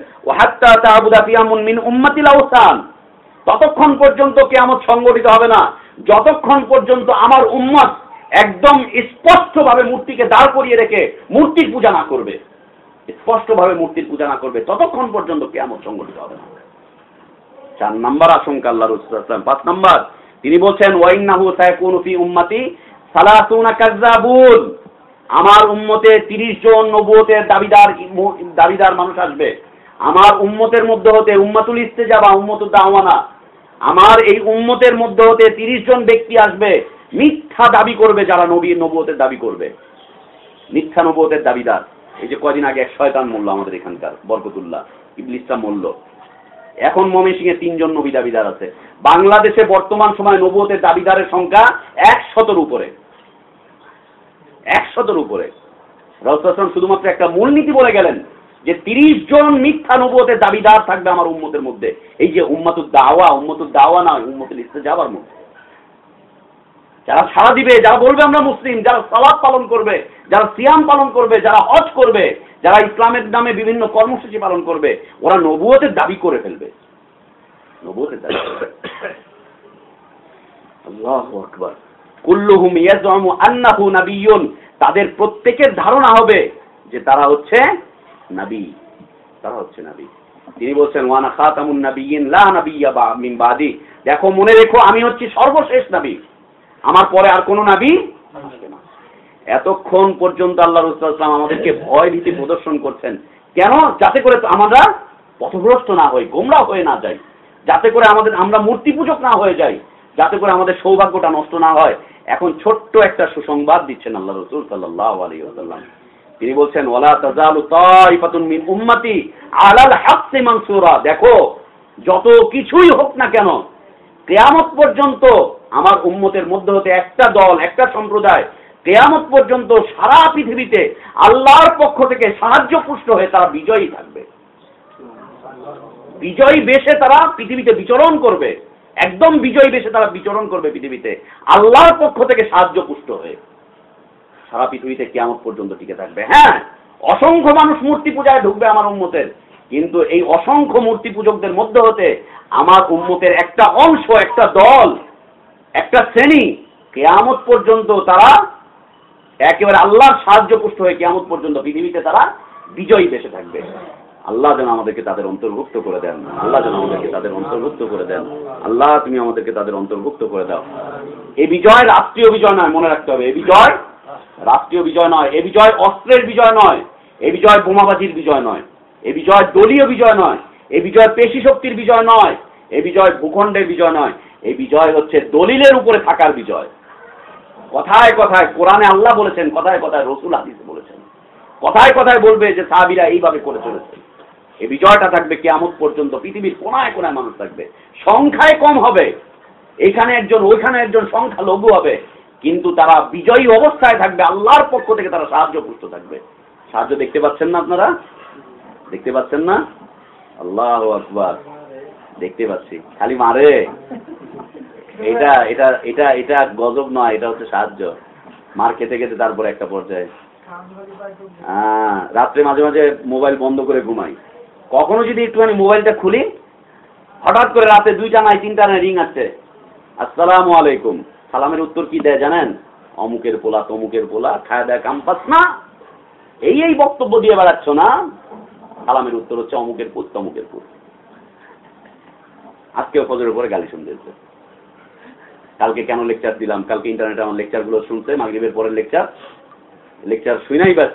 ততক্ষণ পর্যন্ত কেয়ামত সংগঠিত হবে না। যতক্ষণ পর্যন্ত আমার উম্মত একদম স্পষ্টভাবে মূর্তিকে দাঁড় করিয়ে রেখে মূর্তির পূজা না করবে। স্পষ্টভাবে মূর্তির পূজা না করবে, ততক্ষণ পর্যন্ত কেমন সংগঠিত হবে না। চার নাম্বার আশঙ্কা আল্লাহ রসুলাম পাঁচ নাম্বার, তিনি বলছেন ফি উম্মতি সালাসুনা আমার উম্মতে তিরিশ জন নবুয়তের দাবিদার দাবিদার মানুষ আসবে। আমার উম্মতের মধ্যে হতে উম্মাতুল ইস্তেজা বা উম্মতুল দাওয়ানা। আমার এই উম্মতের মধ্যে হতে তিরিশ জন ব্যক্তি আসবে। মিথ্যা দাবি করবে যারা নবী নবুয়তের দাবি করবে। মিথ্যা নবুয়তের দাবিদার। এই যে কদিন আগে এক শয়তান মূল্য আমাদের এখানকার, বরকতুল্লাহ, ইবলিসটা মূল্য এখন ময়মনসিংহে তিনজন নবী দাবিদার আছে। বাংলাদেশে বর্তমান সময় নবুয়তের দাবিদারের সংখ্যা একশতর উপরে। একশতর উপরে। রসুলাম শুধুমাত্র একটা মূলনীতি বলে গেলেন যে তিরিশ জন মিথ্যা নবুয়তের দাবিদার থাকবে আমার উম্মতের মধ্যে। এই যে উম্মাতুর দাওয়া উম্মতুর দাওয়া না উম্মতুল যাওয়ার মধ্যে। যারা সারা দিবে, যারা বলবে আমরা মুসলিম, যারা সালাদ পালন করবে, যারা সিয়াম পালন করবে, যারা হজ করবে, যারা ইসলামের নামে বিভিন্ন কর্মসূচি পালন করবে, ওরা নবুয়তের দাবি করে ফেলবে। নবুয়তের দাবি তাদের প্রত্যেকের ধারণা হবে যে তারা হচ্ছে নবী। তারা হচ্ছে নবী। তিনি বলছেন, ওয়ানা খাতামুন নাবিয়িন লা নাবিয়্যা মিন বাদি। দেখো, মনে রেখো, আমি হচ্ছি সর্বশেষ নবী। আমার পরে আর কোনো নাবি আসবে না। এতক্ষণ পর্যন্ত আল্লাহ রসুলাম আমাদেরকে ভয় ভীতি প্রদর্শন করছেন। কেন? যাতে করে আমরা পথভ্রষ্ট না হই, গোমরা হয়ে না যাই। যাতে করে আমাদের, আমরা মূর্তি পূজক না হয়ে যাই। যাতে করে আমাদের সৌভাগ্যটা নষ্ট না হয়। এখন ছোট্ট একটা সুসংবাদ দিচ্ছেন আল্লাহ রসুল সাল্লাহ আলী আসাল্লাম তিনি বলছেন, ওয়ালা তাজালু তাইফাতুন মিন উম্মতি আলাল হাক্কি মানসুরা। দেখো, যত কিছুই হোক না কেন কেয়ামত পর্যন্ত আমার উম্মতের মধ্যে হতে একটা দল, একটা সম্প্রদায় কেয়ামত পর্যন্ত সারা পৃথিবীতে আল্লাহর পক্ষ থেকে সাহায্য পুষ্ট হয়ে তারা বিজয়ী থাকবে। বিজয়ী বেশে তারা পৃথিবীতে বিচরণ করবে। একদম বিজয়ী বেশে তারা বিচরণ করবে পৃথিবীতে। আল্লাহর পক্ষ থেকে সাহায্য পুষ্ট হয়ে সারা পৃথিবীতে কেয়ামত পর্যন্ত টিকে থাকবে। হ্যাঁ অসংখ্য মানুষ মূর্তি পূজায় ঢুকবে আমার উম্মতের। কিন্তু এই অসংখ্য মূর্তি পূজকদের মধ্যে হতে আমার উম্মতের একটা অংশ, একটা দল, একটা শ্রেণি, কেয়ামত পর্যন্ত তারা একেবারে আল্লাহর সাহায্য পুষ্ট হয়ে কেয়ামত পর্যন্ত পৃথিবীতে তারা বিজয়ী দেশে থাকবে। আল্লাহ যেন আমাদেরকে তাদের অন্তর্ভুক্ত করে দেন। আল্লাহ যেন আমাদেরকে তাদের অন্তর্ভুক্ত করে দেন। আল্লাহ, তুমি আমাদেরকে তাদের অন্তর্ভুক্ত করে দাও। এই বিজয় রাষ্ট্রীয় বিজয় নয়, মনে রাখতে হবে। এ বিজয় রাষ্ট্রীয় বিজয় নয়। এ বিজয় অস্ত্রের বিজয় নয়। এ বিজয় বোমাবাজির বিজয় নয়। এ বিজয় দলীয় বিজয় নয়, এ বিজয় পেশি শক্তির বিজয় নয়, এ বিজয় ভূখণ্ডের বিজয় নয় এই বিজয় হচ্ছে দলিলের উপরে থাকার বিজয়। কথায় কথায় কোরআনে আল্লাহ বলেছেন, কথায় কথায় রসুল হাদিস বলেছেন। কথায় কথায় বলবে যে সাহাবিরা এইভাবে করে চলেছে। এই বিজয়টা থাকবে কেয়ামত পর্যন্ত, পৃথিবীর কোনায় কোনায় মানুষ থাকবে। সংখ্যায় কম হবে এখানে একজন, ওইখানে একজন সংখ্যা লঘু হবে, কিন্তু তারা বিজয়ী অবস্থায় থাকবে, আল্লাহর পক্ষ থেকে তারা সাহায্য পুষ্ট থাকবে। সাহায্য দেখতে পাচ্ছেন না আপনারা? দেখতে পাচ্ছেন না? আল্লাহ আকবার। দেখতে পাচ্ছি। খালি মারে। এটা এটা এটা এটা গজব নয় এটা হচ্ছে সাহায্য। মার খেতে খেতে তারপরে একটা পর্যায়ে। হ্যাঁ, রাত্রে মাঝে মাঝে মোবাইল বন্ধ করে ঘুমাই। কখনো যদি একটুখানি মোবাইলটা খুলি হঠাৎ করে রাতে দুইটা নাই তিনটা নাই রিং আসছে। আসসালামু আলাইকুম। সালামের উত্তর কি দেয় জানেন? অমুকের পোলা তমুকের পোলা খায় দেয় কাম্পাস না। এই এই বক্তব্য দিয়ে বেড়াচ্ছ না? সালামের উত্তর হচ্ছে অমুকের পুত, তমুকের পুত। আজকেও ফজরের উপরে গালি শুনতেছে। কালকে কেন লেকচার দিলাম? কালকে ইন্টারনেটে আমার লেকচারগুলো শুনছে, মাগরিবের পরের লেকচার লেকচার শুই নাই ব্যাস